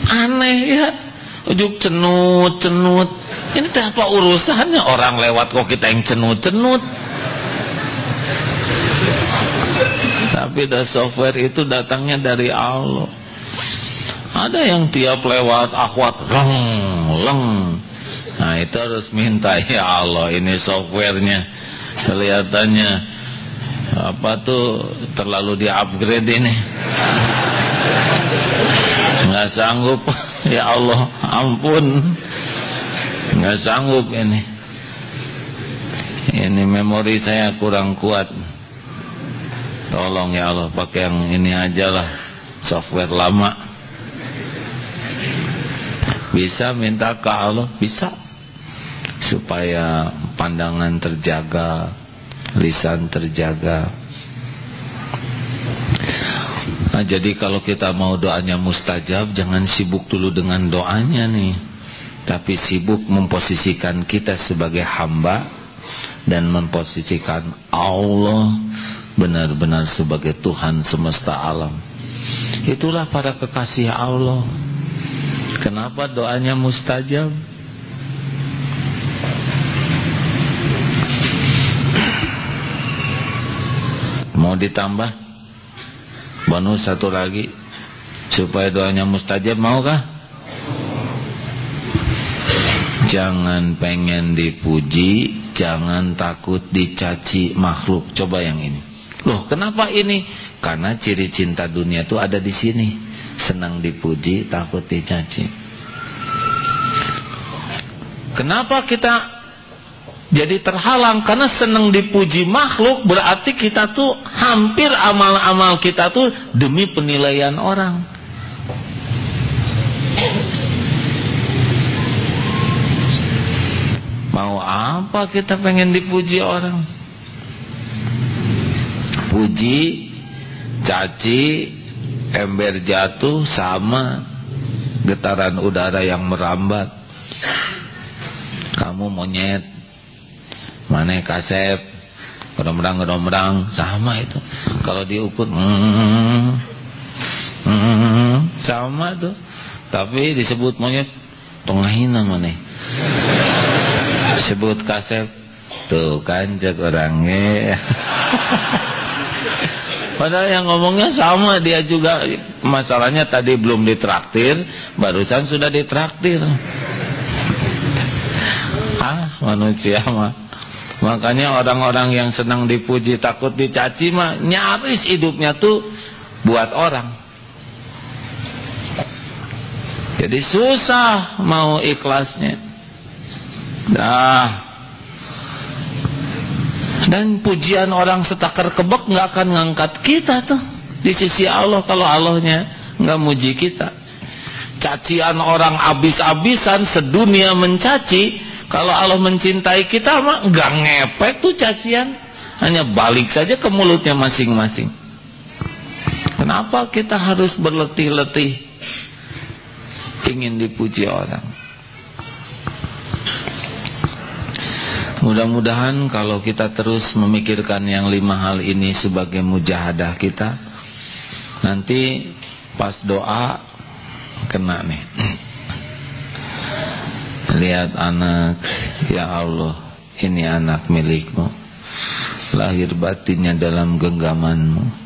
Aneh ya. Ujuk cenut cenut. Ini apa urusannya? Orang lewat kok kita yang cenut cenut. Tapi dah software itu datangnya dari Allah. Ada yang tiap lewat akhwat leng leng Nah itu harus minta ya Allah ini softwarenya kelihatannya apa tuh terlalu di upgrade ini. Nggak sanggup. Ya Allah ampun. Nggak sanggup ini. Ini memori saya kurang kuat. Tolong ya Allah pakai yang ini aja lah software lama. Bisa minta ke Allah? Bisa supaya pandangan terjaga, lisan terjaga. Nah, jadi kalau kita mau doanya mustajab, jangan sibuk dulu dengan doanya nih. Tapi sibuk memposisikan kita sebagai hamba dan memposisikan Allah benar-benar sebagai Tuhan semesta alam. Itulah para kekasih Allah. Kenapa doanya mustajab? Mau ditambah bonus satu lagi supaya doanya mustajab maukah? Jangan pengen dipuji, jangan takut dicaci makhluk. Coba yang ini. Loh, kenapa ini? Karena ciri cinta dunia itu ada di sini. Senang dipuji, takut dicaci. Kenapa kita jadi terhalang. Karena senang dipuji makhluk berarti kita tuh hampir amal-amal kita tuh demi penilaian orang. Mau apa kita pengen dipuji orang? Puji caci ember jatuh sama getaran udara yang merambat. Kamu monyet mana kasep? Gedombrang gedombrang. Sama itu. Kalau diukur hmm, hmm, sama tuh tapi disebut monyet tengahina mana? Disebut kasep. Tuh kan cek orangnya. Padahal yang ngomongnya sama dia juga. Masalahnya tadi belum ditraktir, barusan sudah ditraktir. ah manusia mah Makanya orang-orang yang senang dipuji takut dicaci mah nyaris hidupnya tuh buat orang. Jadi susah mau ikhlasnya. Nah. Dan pujian orang setakar kebek nggak akan ngangkat kita tuh di sisi Allah kalau Allahnya nggak muji kita. Cacian orang abis-abisan sedunia mencaci kalau Allah mencintai kita mah nggak ngepek tuh cacian, hanya balik saja ke mulutnya masing-masing. Kenapa kita harus berletih-letih ingin dipuji orang? Mudah-mudahan kalau kita terus memikirkan yang lima hal ini sebagai mujahadah kita, nanti pas doa kena nih. Lihat anak. Ya Allah Ini anak milikmu. Lahir batinnya dalam genggamanmu.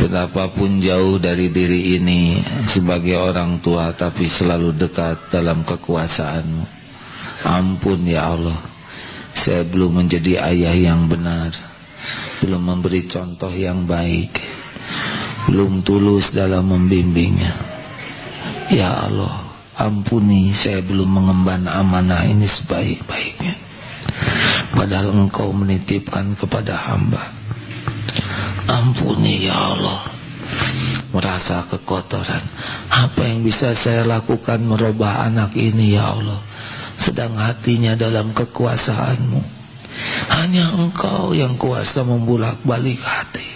Betapapun jauh dari diri ini Sebagai orang tua Tapi selalu dekat dalam kekuasaanmu. Ampun ya Allah. Saya belum menjadi ayah yang benar. Belum memberi contoh yang baik. Belum tulus dalam membimbingnya. Ya Allah ampuni saya belum mengemban amanah ini sebaik-baiknya. Padahal engkau menitipkan kepada hamba. Ampuni ya Allah merasa kekotoran. Apa yang bisa saya lakukan merubah anak ini ya Allah? Sedang hatinya dalam kekuasaanmu. Hanya engkau yang kuasa membulak balik hati.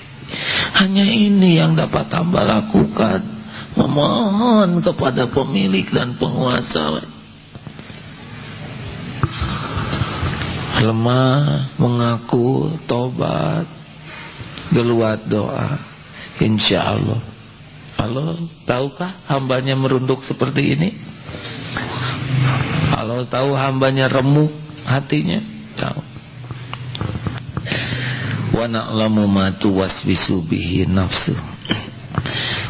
Hanya ini yang dapat hamba lakukan memohon kepada pemilik dan penguasa. Lemah mengaku tobat geluat doa. Insya Allah. Allah tahukah hambanya merunduk seperti ini? Allah tahu hambanya remuk hatinya? Tahu. Wa na'lamu ma tuwaswisu bihi nafsu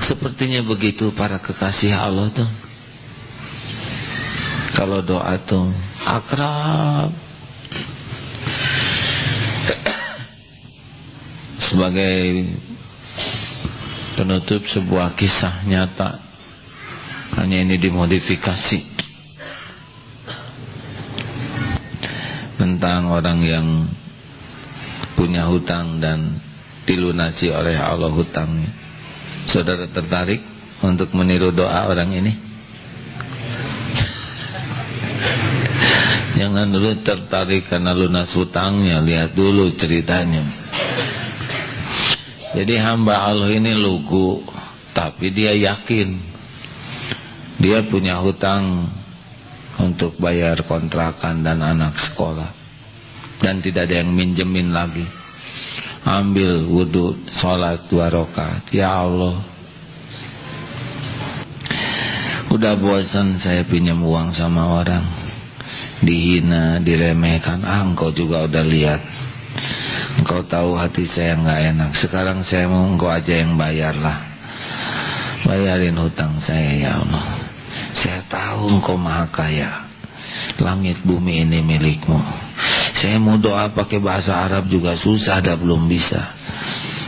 sepertinya begitu para kekasih Allah tuh. Kalau doa tuh akrab. Sebagai penutup sebuah kisah nyata. Hanya ini dimodifikasi. Tentang orang yang punya hutang dan dilunasi oleh Allah hutangnya. Saudara tertarik untuk meniru doa orang ini? Jangan dulu tertarik karena lunas hutangnya, lihat dulu ceritanya. Jadi hamba Allah ini lugu, tapi dia yakin dia punya hutang untuk bayar kontrakan dan anak sekolah dan tidak ada yang minjemin lagi ambil wudhu sholat dua rakaat. Ya Allah. Udah bosan saya pinjam uang sama orang. Dihina diremehkan. Ah engkau juga udah lihat. Engkau tahu hati saya nggak enak. Sekarang saya mau engkau aja yang bayarlah bayarin hutang saya ya Allah. Saya tahu engkau maha kaya langit bumi ini milikmu. Saya mau doa pakai bahasa Arab juga susah dah belum bisa.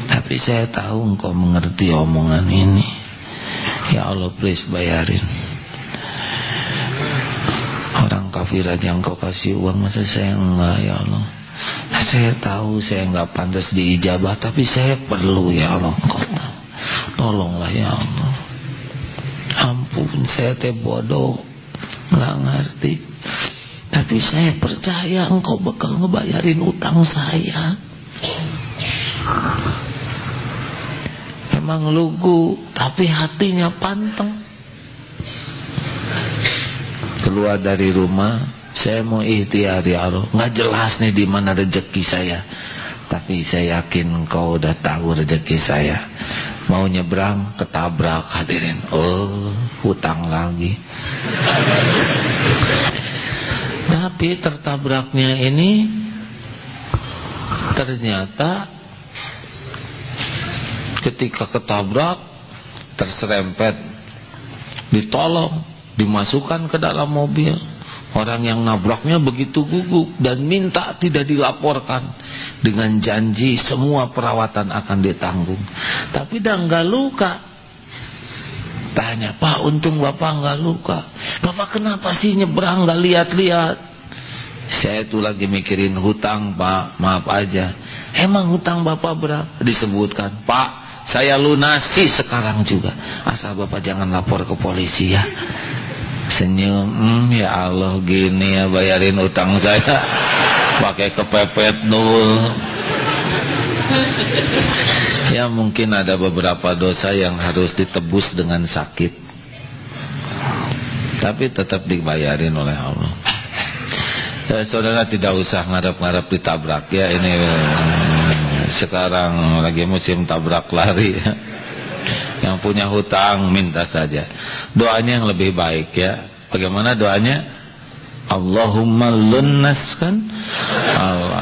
Tapi saya tahu engkau mengerti omongan ini. Ya Allah please bayarin. Orang kafir aja engkau kasih uang masa saya enggak ya Allah? Nah, saya tahu saya enggak pantas diijabah tapi saya perlu ya Allah engkau tolonglah ya Allah. Ampun saya teh bodoh nggak ngerti. Tapi saya percaya engkau bakal ngebayarin utang saya. Memang lugu tapi hatinya panteng. Keluar dari rumah saya mau ikhtiar ya Allah. Nggak jelas nih di mana rezeki saya tapi saya yakin engkau udah tahu rezeki saya. Mau nyebrang ketabrak hadirin. Oh hutang lagi. Tapi tertabraknya ini ternyata ketika ketabrak terserempet ditolong dimasukkan ke dalam mobil orang yang nabraknya begitu gugup dan minta tidak dilaporkan. Dengan janji semua perawatan akan ditanggung. Tapi dah nggak luka. Tanya pak untung bapak nggak luka. Bapak kenapa sih nyebrang nggak lihat-lihat? Saya tuh lagi mikirin hutang pak. Maaf aja. Emang hutang bapak berapa disebutkan pak saya lunasi sekarang juga. Asal bapak jangan lapor ke polisi ya senyum hmm, ya Allah gini ya bayarin utang saya. Pakai kepepet nul ya mungkin ada beberapa dosa yang harus ditebus dengan sakit. Tapi tetap dibayarin oleh Allah. Ya, saudara tidak usah ngarap-ngarap ditabrak. Ya ini sekarang lagi musim tabrak lari. ya yang punya hutang minta saja. Doanya yang lebih baik ya. Bagaimana doanya? Allahumma lunnaskan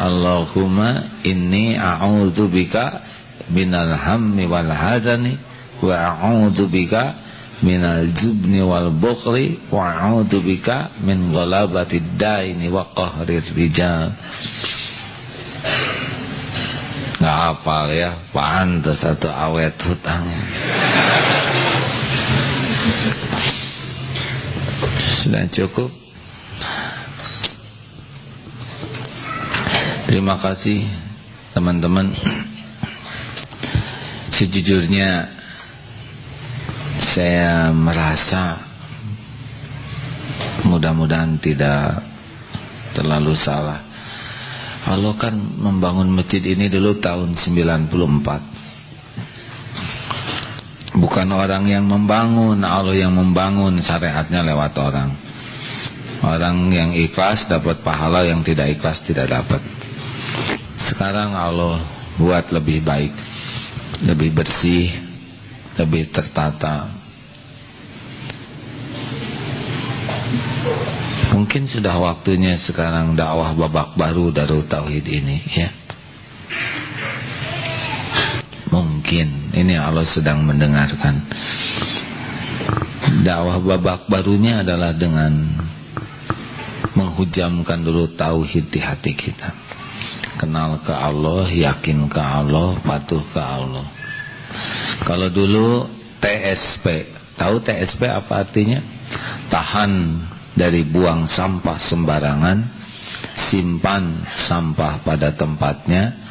Allahumma inni a'udzubika minal hammi wal hazani wa a'udzubika minal jubni wal bukhli wa a'udzubika min ghalabati daini wa qahrir rijal nggak hafal ya pantas satu awet hutang Sudah cukup. Terima kasih teman-teman. Sejujurnya saya merasa mudah-mudahan tidak terlalu salah. Allah kan membangun masjid ini dulu tahun 94. Bukan orang yang membangun, Allah yang membangun syariatnya lewat orang. Orang yang ikhlas dapat pahala, yang tidak ikhlas tidak dapat. Sekarang Allah buat lebih baik, lebih bersih, lebih tertata. Mungkin sudah waktunya sekarang dakwah babak baru dari tauhid ini, ya. Mungkin ini Allah sedang mendengarkan. Dakwah babak barunya adalah dengan menghujamkan dulu tauhid di hati kita kenal ke Allah, yakin ke Allah, patuh ke Allah. Kalau dulu TSP, tahu TSP apa artinya? Tahan dari buang sampah sembarangan, simpan sampah pada tempatnya,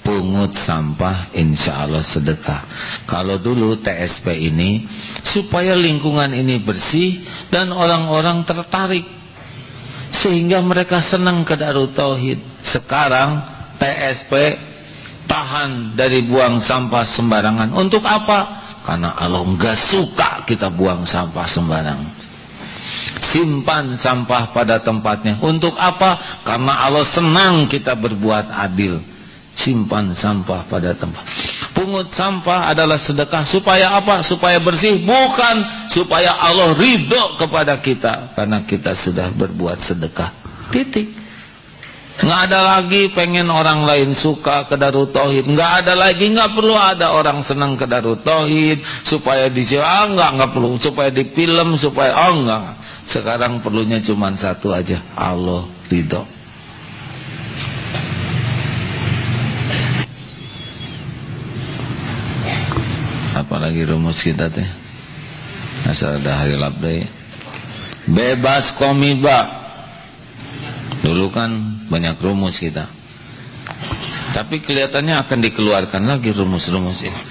pungut sampah insya Allah sedekah kalau dulu TSP ini supaya lingkungan ini bersih dan orang-orang tertarik sehingga mereka senang ke Darut Tauhid. Sekarang TSP tahan dari buang sampah sembarangan. Untuk apa? Karena Allah enggak suka kita buang sampah sembarangan. Simpan sampah pada tempatnya. Untuk apa? Karena Allah senang kita berbuat adil simpan sampah pada tempat. Pungut sampah adalah sedekah supaya apa? Supaya bersih, bukan supaya Allah ridho kepada kita karena kita sudah berbuat sedekah. Titik. Nggak ada lagi pengen orang lain suka ke Darut Tauhid. Nggak ada lagi, nggak perlu ada orang senang ke Darut Tauhid supaya di ah nggak nggak perlu supaya di film supaya oh enggak. Sekarang perlunya cuma satu aja, Allah ridho. apalagi rumus kita teh asal ada hari labdai bebas komiba dulu kan banyak rumus kita. Tapi kelihatannya akan dikeluarkan lagi rumus-rumus ini.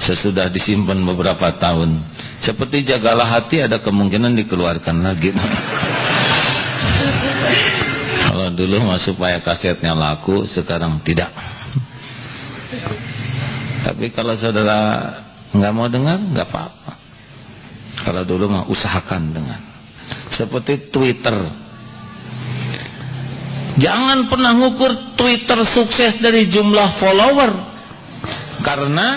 Sesudah disimpan beberapa tahun. Seperti jagalah hati ada kemungkinan dikeluarkan lagi. Kalau dulu supaya kasetnya laku sekarang tidak. Tapi kalau saudara nggak mau dengar nggak apa-apa. Kalau dulu mah usahakan dengar. Seperti Twitter jangan pernah ngukur Twitter sukses dari jumlah follower. Karena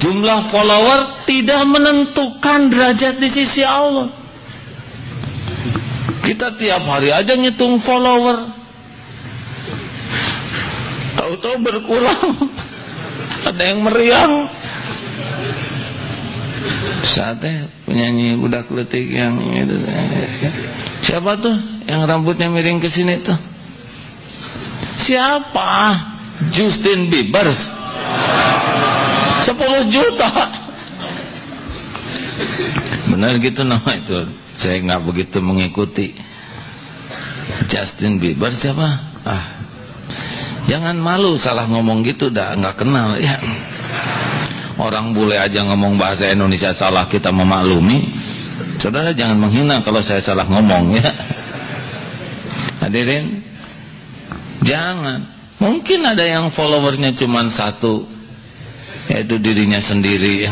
jumlah follower tidak menentukan derajat di sisi Allah. Kita tiap hari aja ngitung follower. Tahu-tahu berkurang. Ada yang meriang. Saatnya penyanyi budak letik yang itu siapa tuh yang rambutnya miring ke sini tuh? Siapa? Justin Bieber. 10 juta. Benar gitu nama itu. Saya nggak begitu mengikuti. Justin Bieber siapa? Ah. Jangan malu salah ngomong gitu dah nggak kenal ya. Orang bule aja ngomong bahasa Indonesia salah kita memaklumi. Saudara jangan menghina kalau saya salah ngomong ya. Hadirin jangan. Mungkin ada yang followernya cuma satu yaitu dirinya sendiri.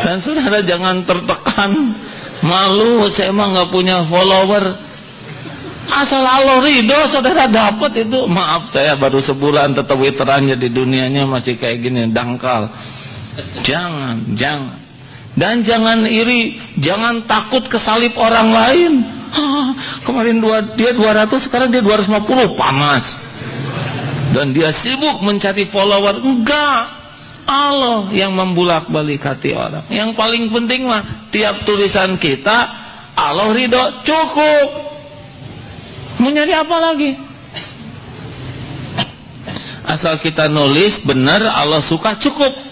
Dan saudara jangan tertekan. Malu saya emang nggak punya follower Asal Allah ridho saudara dapat itu Maaf saya baru sebulan tetap witerannya di dunianya masih kayak gini Dangkal Jangan Jangan Dan jangan iri Jangan takut kesalip orang lain. Kemarin dua, dia 200 Sekarang dia 250 Panas. Dan dia sibuk mencari follower. Enggak. Allah yang membulak balik hati orang. Yang paling penting mah Tiap tulisan kita Allah ridho cukup. Mau apa lagi? Asal kita nulis benar Allah suka cukup.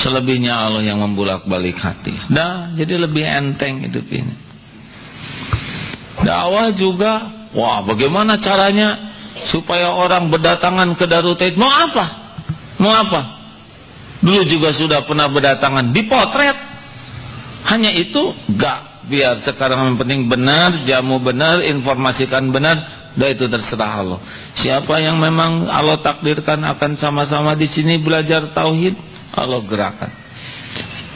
Selebihnya Allah yang membulak-balik hati. Dah, jadi lebih enteng hidup ini. Dakwah juga, wah bagaimana caranya supaya orang berdatangan ke Darut mau apa? Mau apa? Dulu juga sudah pernah berdatangan dipotret. Hanya itu gak biar sekarang yang penting benar, jamu benar, informasikan benar, Dah itu terserah Allah. Siapa yang memang Allah takdirkan akan sama-sama di sini belajar tauhid, Allah gerakan.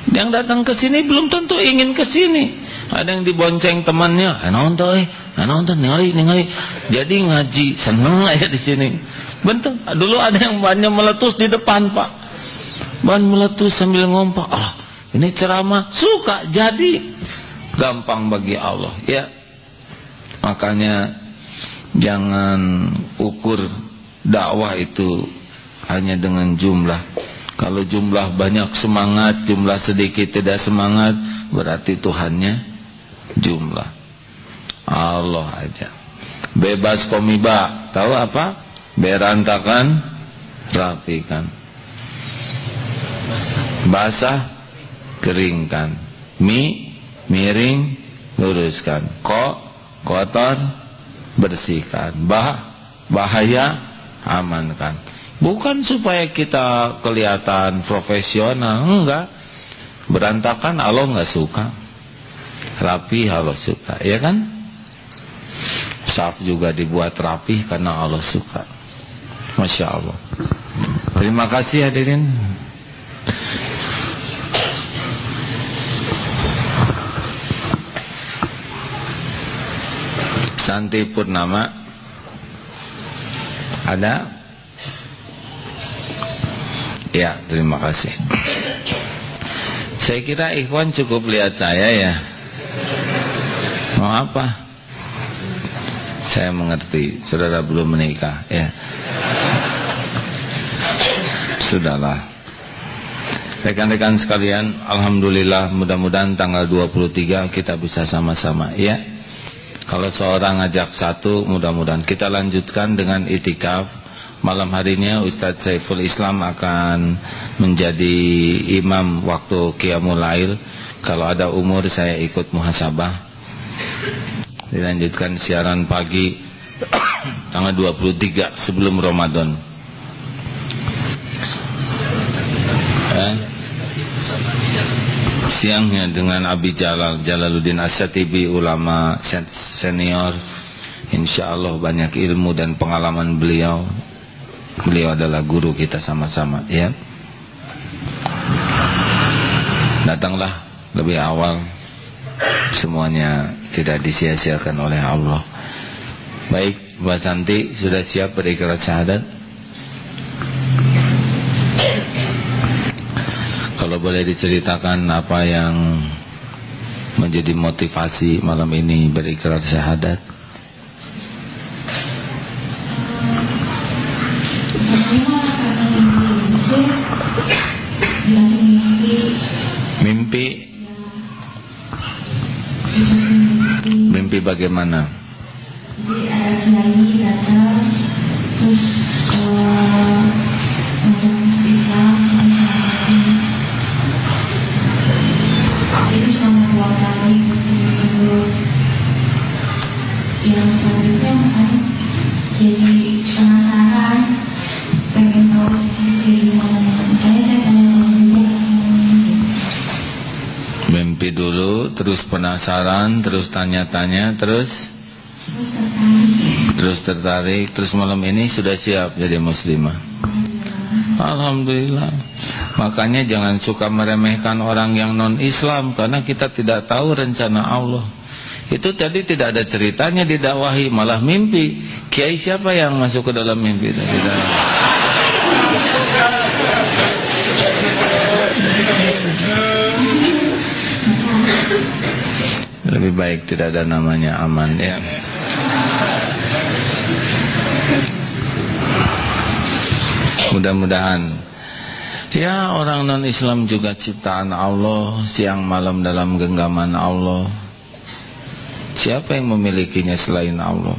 Yang datang ke sini belum tentu ingin ke sini. Ada yang dibonceng temannya, "Eh nonton, eh, nonton ningali ningali." Jadi ngaji seneng aja di sini. Bentuk dulu ada yang banyak meletus di depan, Pak. Ban meletus sambil ngompak. Allah, ini ceramah suka jadi gampang bagi Allah, ya. Makanya Jangan ukur dakwah itu hanya dengan jumlah. Kalau jumlah banyak semangat, jumlah sedikit tidak semangat, berarti Tuhannya jumlah. Allah aja. Bebas komiba, tahu apa? Berantakan, rapikan. Basah, keringkan. Mi, miring, luruskan. Kok, kotor, bersihkan bah bahaya amankan bukan supaya kita kelihatan profesional enggak. Berantakan Allah enggak suka. Rapi Allah suka ya kan? Saf juga dibuat rapi karena Allah suka. Masya Allah. Terima kasih hadirin. Santi Purnama. Ada? Ya, terima kasih. Saya kira Ikhwan cukup lihat saya ya. Mau apa? Saya mengerti Saudara belum menikah ya. Sudahlah. Rekan-rekan sekalian Alhamdulillah mudah-mudahan tanggal 23 kita bisa sama-sama ya. Kalau seorang ngajak satu mudah-mudahan. Kita lanjutkan dengan itikaf Malam harinya Ustadz Saiful Islam akan menjadi imam waktu Qiyamul Lail Kalau ada umur saya ikut muhasabah. Dilanjutkan siaran pagi tanggal 23 sebelum Ramadan. Eh? siangnya dengan Abi Jalal Jalaluddin Asyatibi ulama senior. Insya Allah banyak ilmu dan pengalaman beliau beliau adalah guru kita sama-sama ya. Datanglah lebih awal. Semuanya tidak disia-siakan oleh Allah. Baik Mbak Santi sudah siap berikrar syahadat? Kalau boleh diceritakan apa yang menjadi motivasi malam ini berikrar syahadat? Mimpi bagaimana? Jadi ada datang terus uh, itu sama dua kali yang selanjutnya jadi terus penasaran terus tanya-tanya terus? Terus tertarik. Terus malam ini sudah siap jadi muslimah? Alhamdulillah. Makanya jangan suka meremehkan orang yang non-Islam Karena kita tidak tahu rencana Allah. Itu tadi tidak ada ceritanya didakwahi Malah mimpi. Kiai siapa yang masuk ke dalam mimpi Tidak Lebih baik tidak ada namanya aman ya. Mudah-mudahan. Ya orang non-Islam juga ciptaan Allah Siang malam dalam genggaman Allah. Siapa yang memilikinya selain Allah?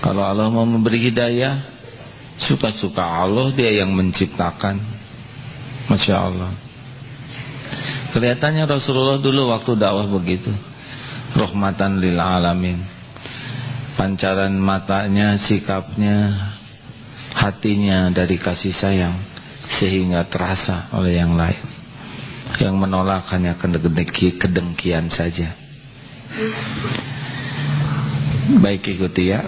Kalau Allah mau memberi hidayah Suka-suka Allah dia yang menciptakan. Masya Allah Kelihatannya Rasulullah dulu waktu dakwah begitu. Rahmatan lil alamin. Pancaran matanya, sikapnya Hatinya dari kasih sayang Sehingga terasa oleh yang lain. Yang menolak hanya kedengkian saja. Baik ikuti ya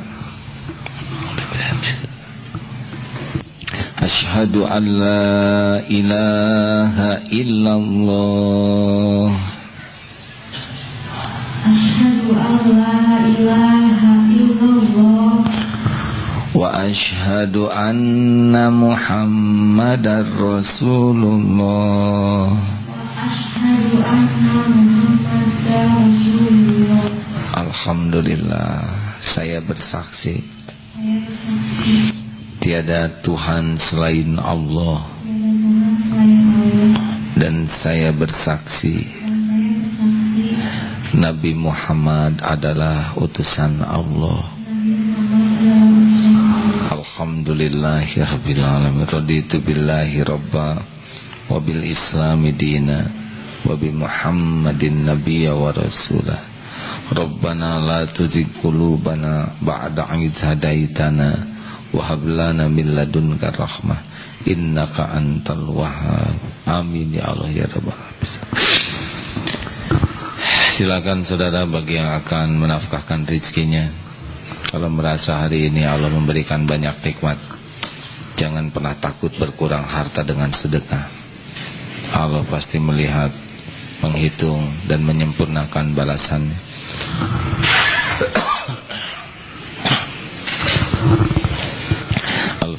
أشهد أن لا إله إلا الله أشهد أن لا إله إلا الله وأشهد أن محمدا رسول الله وأشهد أن محمدا رسول الله الحمد لله saya bersaksi Tiada Tuhan selain Allah. Dan saya bersaksi Nabi Muhammad adalah utusan Allah. Alhamdulillahirrabbilalamin Raditu billahi rabba Wabil islami dina Wabi Muhammadin nabiya wa rasulah. Rabbana la tuzik id hadaitana Wahab lana min ladunka rahmah. Innaka antal wahhab. Amin ya Allah ya rabbal silakan saudara bagi yang akan menafkahkan rezekinya kalau merasa hari ini Allah memberikan banyak nikmat jangan pernah takut berkurang harta dengan sedekah. Allah pasti melihat menghitung dan menyempurnakan balasannya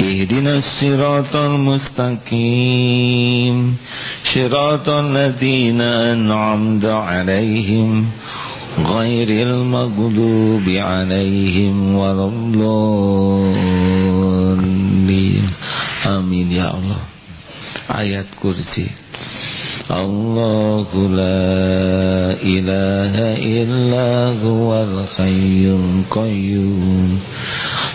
اهدنا الصراط المستقيم. صراط الذين أنعمت عليهم غير المغضوب عليهم ولا الضالين. آمين يا الله. آيات كرسي. الله لا إله إلا هو الحي القيوم.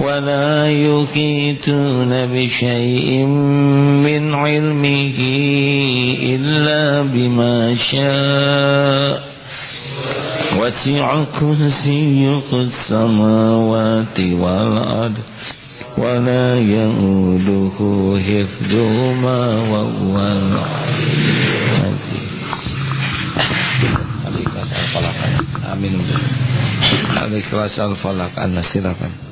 ولا يكيتون بشيء من علمه إلا بما شاء وسع كرسيه السماوات والأرض ولا يؤوده حفظهما وهو العزيز Amin. Al-Ikhlas An-Nasilakan.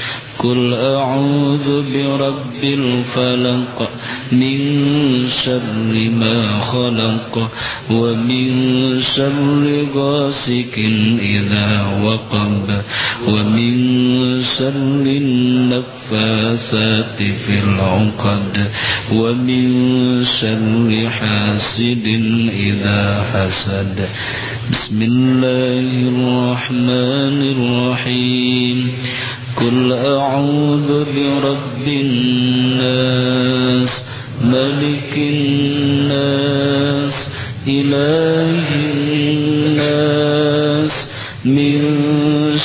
قل أعوذ برب الفلق من شر ما خلق ومن شر غاسق إذا وقب ومن شر النفاثات في العقد ومن شر حاسد إذا حسد. بسم الله الرحمن الرحيم. قل أعوذ برب الناس ملك الناس إله الناس من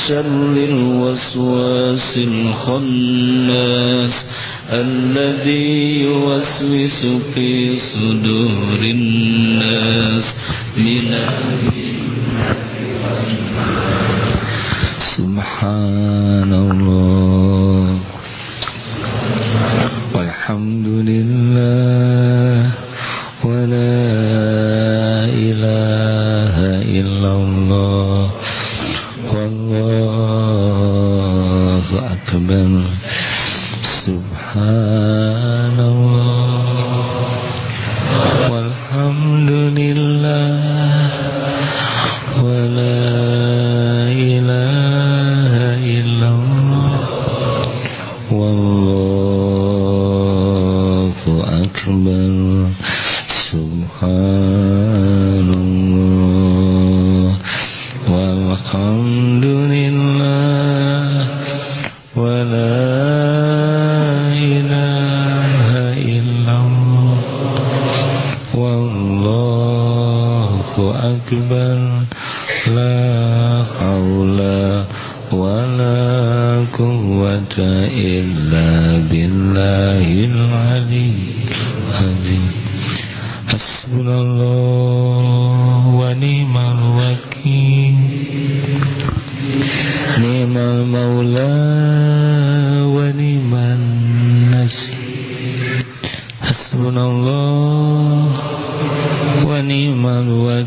شر الوسواس الخناس الذي يوسوس في صدور الناس. من سبحان الله. والحمد لله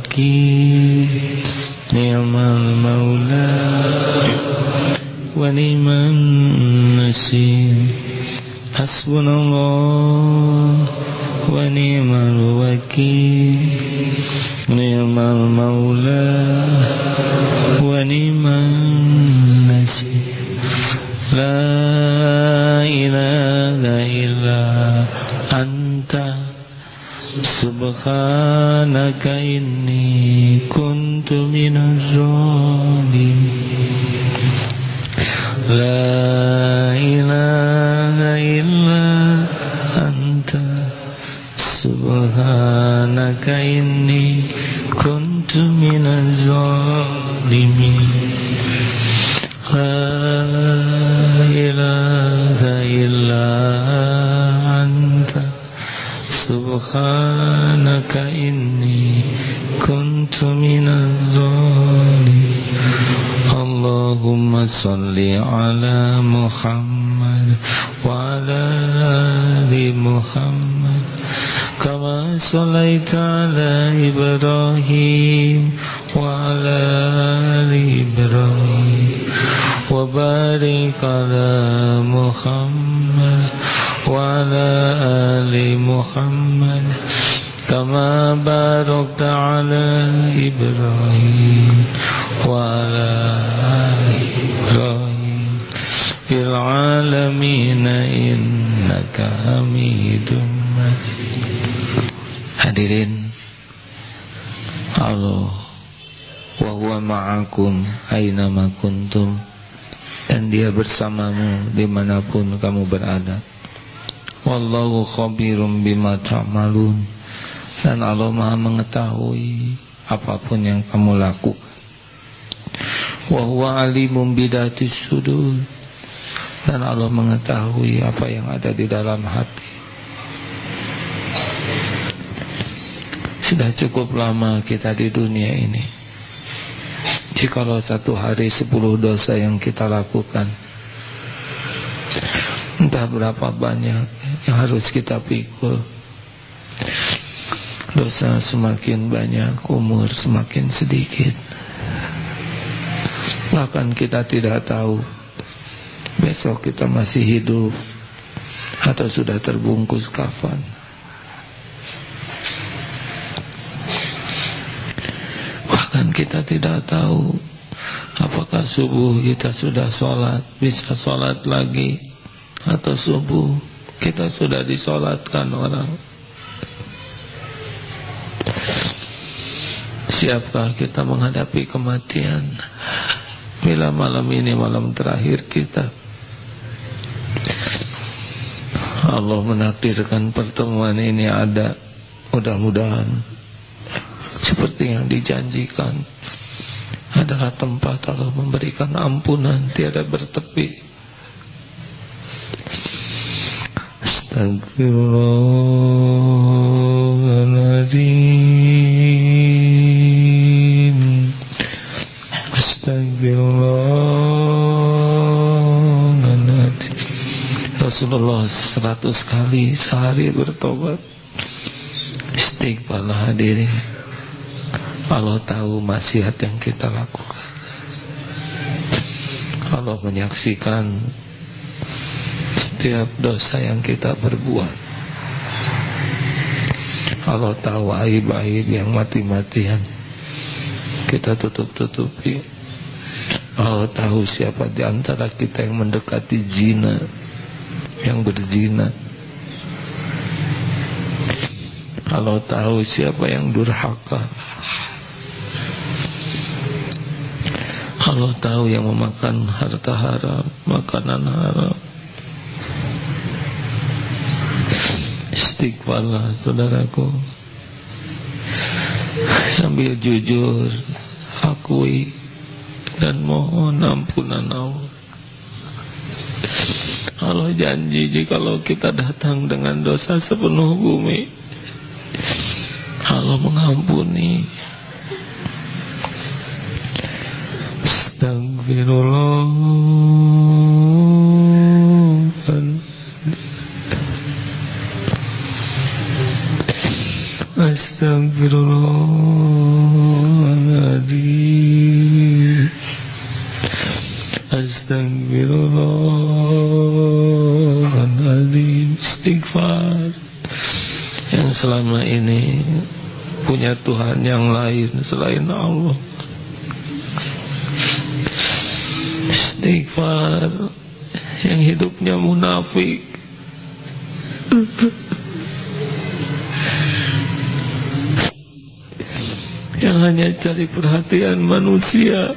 الوكيل نعم المولى ونعم النصير حسبنا الله ونعم الوكيل نعم المولى ونعم النصير لا إله إلا أنت سبحانك إني كنت من صل على محمد وعلى آل محمد. كما صليت على إبراهيم وعلى آل إبراهيم. وبارك على محمد وعلى آل محمد. كما باركت على إبراهيم وعلى العالمين إنك حميد مجيد Hadirin Allah wa huwa ma'akum aina ma kuntum dan dia bersamamu dimanapun kamu berada wallahu khabirum bima ta'malun dan Allah maha mengetahui apapun yang kamu lakukan wa huwa alimum bidatis sudur dan Allah mengetahui apa yang ada di dalam hati. Sudah cukup lama kita di dunia ini. Jikalau satu hari sepuluh dosa yang kita lakukan entah berapa banyak yang harus kita pikul dosa semakin banyak umur semakin sedikit bahkan kita tidak tahu besok kita masih hidup. Atau sudah terbungkus kafan. Bahkan kita tidak tahu apakah subuh kita sudah sholat bisa sholat lagi atau subuh kita sudah disolatkan orang. Siapkah kita menghadapi kematian? Bila malam ini malam terakhir kita Allah menakdirkan pertemuan ini ada. Mudah-mudahan seperti yang dijanjikan adalah tempat Allah memberikan ampunan tiada bertepi. Astagfirullahaladzim Rasulullah seratus kali sehari bertobat. Istighfarlah hadirin. Allah tahu maksiat yang kita lakukan. Allah menyaksikan setiap dosa yang kita berbuat. Allah tahu aib-aib yang mati-matian. Kita tutup-tutupi. Allah tahu siapa di antara kita yang mendekati zina yang berzina. Allah tahu siapa yang durhaka. Allah tahu yang memakan harta haram Makanan haram. Istighfarlah saudaraku. Sambil jujur Akui Dan mohon ampunan Allah Allah janji Jikalau kita datang dengan dosa sepenuh bumi Allah mengampuni. Astagfirullah Astagfirullahaladzim Astagfirullahaladzim Istighfar Yang selama ini Punya Tuhan yang lain Selain Allah. Istighfar yang hidupnya munafik. Yang hanya cari perhatian manusia.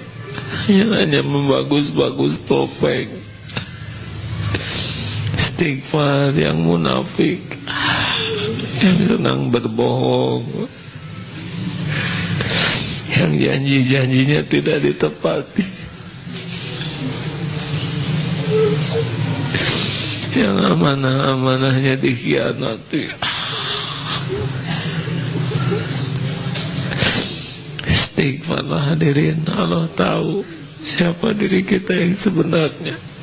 Yang hanya membagus-bagus topeng istighfar yang munafik. Yang senang berbohong. Yang janji-janjinya tidak ditepati. Yang amanah-amanahnya dikhianati. Istighfarlah hadirin Allah tahu siapa diri kita yang sebenarnya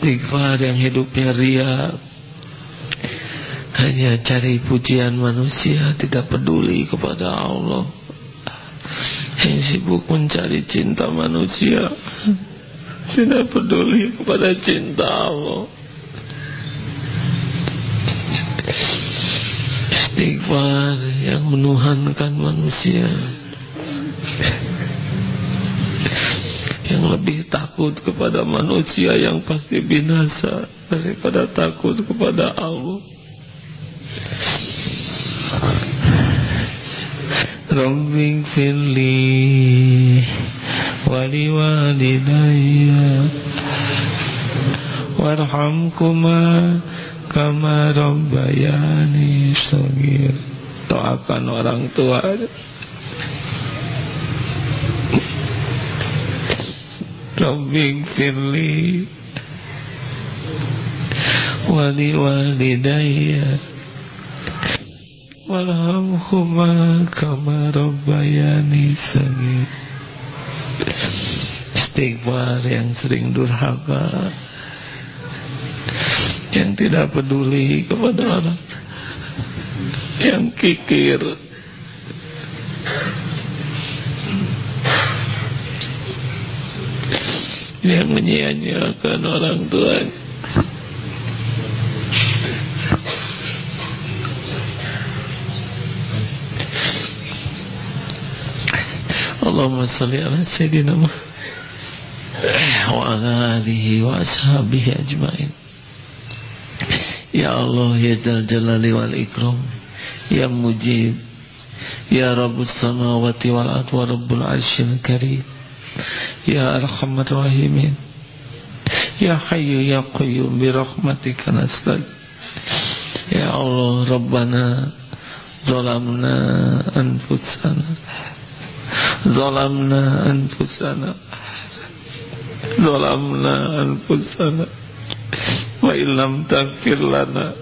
istighfar yang hidupnya ria hanya cari pujian manusia tidak peduli kepada Allah. Yang sibuk mencari cinta manusia tidak peduli kepada cinta Allah. Istighfar yang menuhankan manusia yang lebih takut kepada manusia yang pasti binasa daripada takut kepada Allah. Rabbi firli wali walidayya warhamkuma kama rabbayani shagir. Doakan orang tua Rabbi firli wali walidayya Warhamhuma kama rabbayani sagir Istighfar yang sering durhaka. Yang tidak peduli kepada orang Yang kikir Yang menyia-nyiakan orang tuanya Allahumma salli ala Sayyidina wa ala alihi wa ashabihi ajmain. Ya Allah ya Jal Jalali wal Ikram Ya Mujib Ya Rabbus Samawati wal Ard wa Rabbul Arshil Karim Ya Arhamar Rahimin Ya Hayyu Ya Qayyum bi rahmatika nasta'in Ya Allah Rabbana zalamna anfusana ظلمنا أنفسنا zalamna anfusana wa illam taghfir lana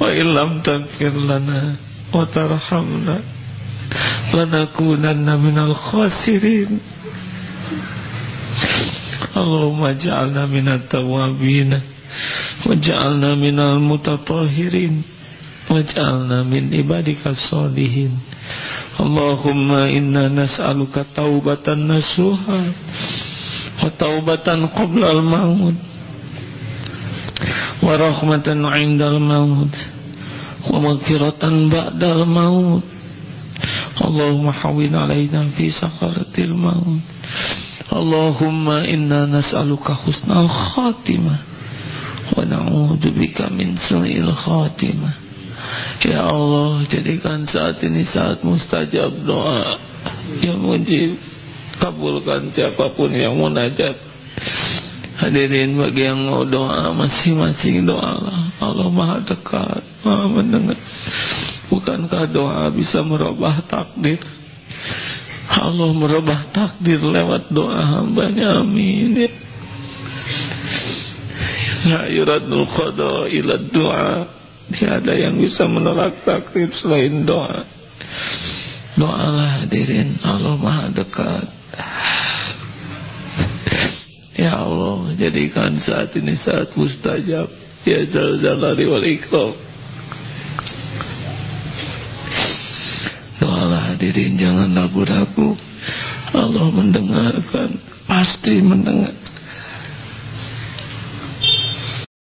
wa illam taghfir lana wa lanakunanna minal khasirin Allahumma ja'alna minat tawabin waj'alna minal mutatahirin waj'alna min ibadika salihin Allahumma inna nas'aluka taubatan nasuha wa taubatan qabla al-maut wa rahmatan 'inda al-maut Allahumma fi sakaratil maut. Allahumma inna nas'aluka husnal khatimah. Wa na'udzu bika min su'il khatimah. Ya Allah jadikan saat ini saat mustajab doa. Yang mujib Kabulkan siapa pun yang munajat Hadirin bagi yang mau doa Masing-masing doa. Allah maha dekat Maha mendengar. Bukankah doa bisa merubah takdir? Allah merubah takdir lewat doa hambanya Amin. Ya yuradul qada ila doa Tiada yang bisa menolak takdir selain doa. Doalah hadirin Allah maha dekat Ya Allah Jadikan saat ini saat mustajab. Ya jalali wal ikram Doalah hadirin Jangan ragu-ragu. Allah mendengarkan Pasti mendengar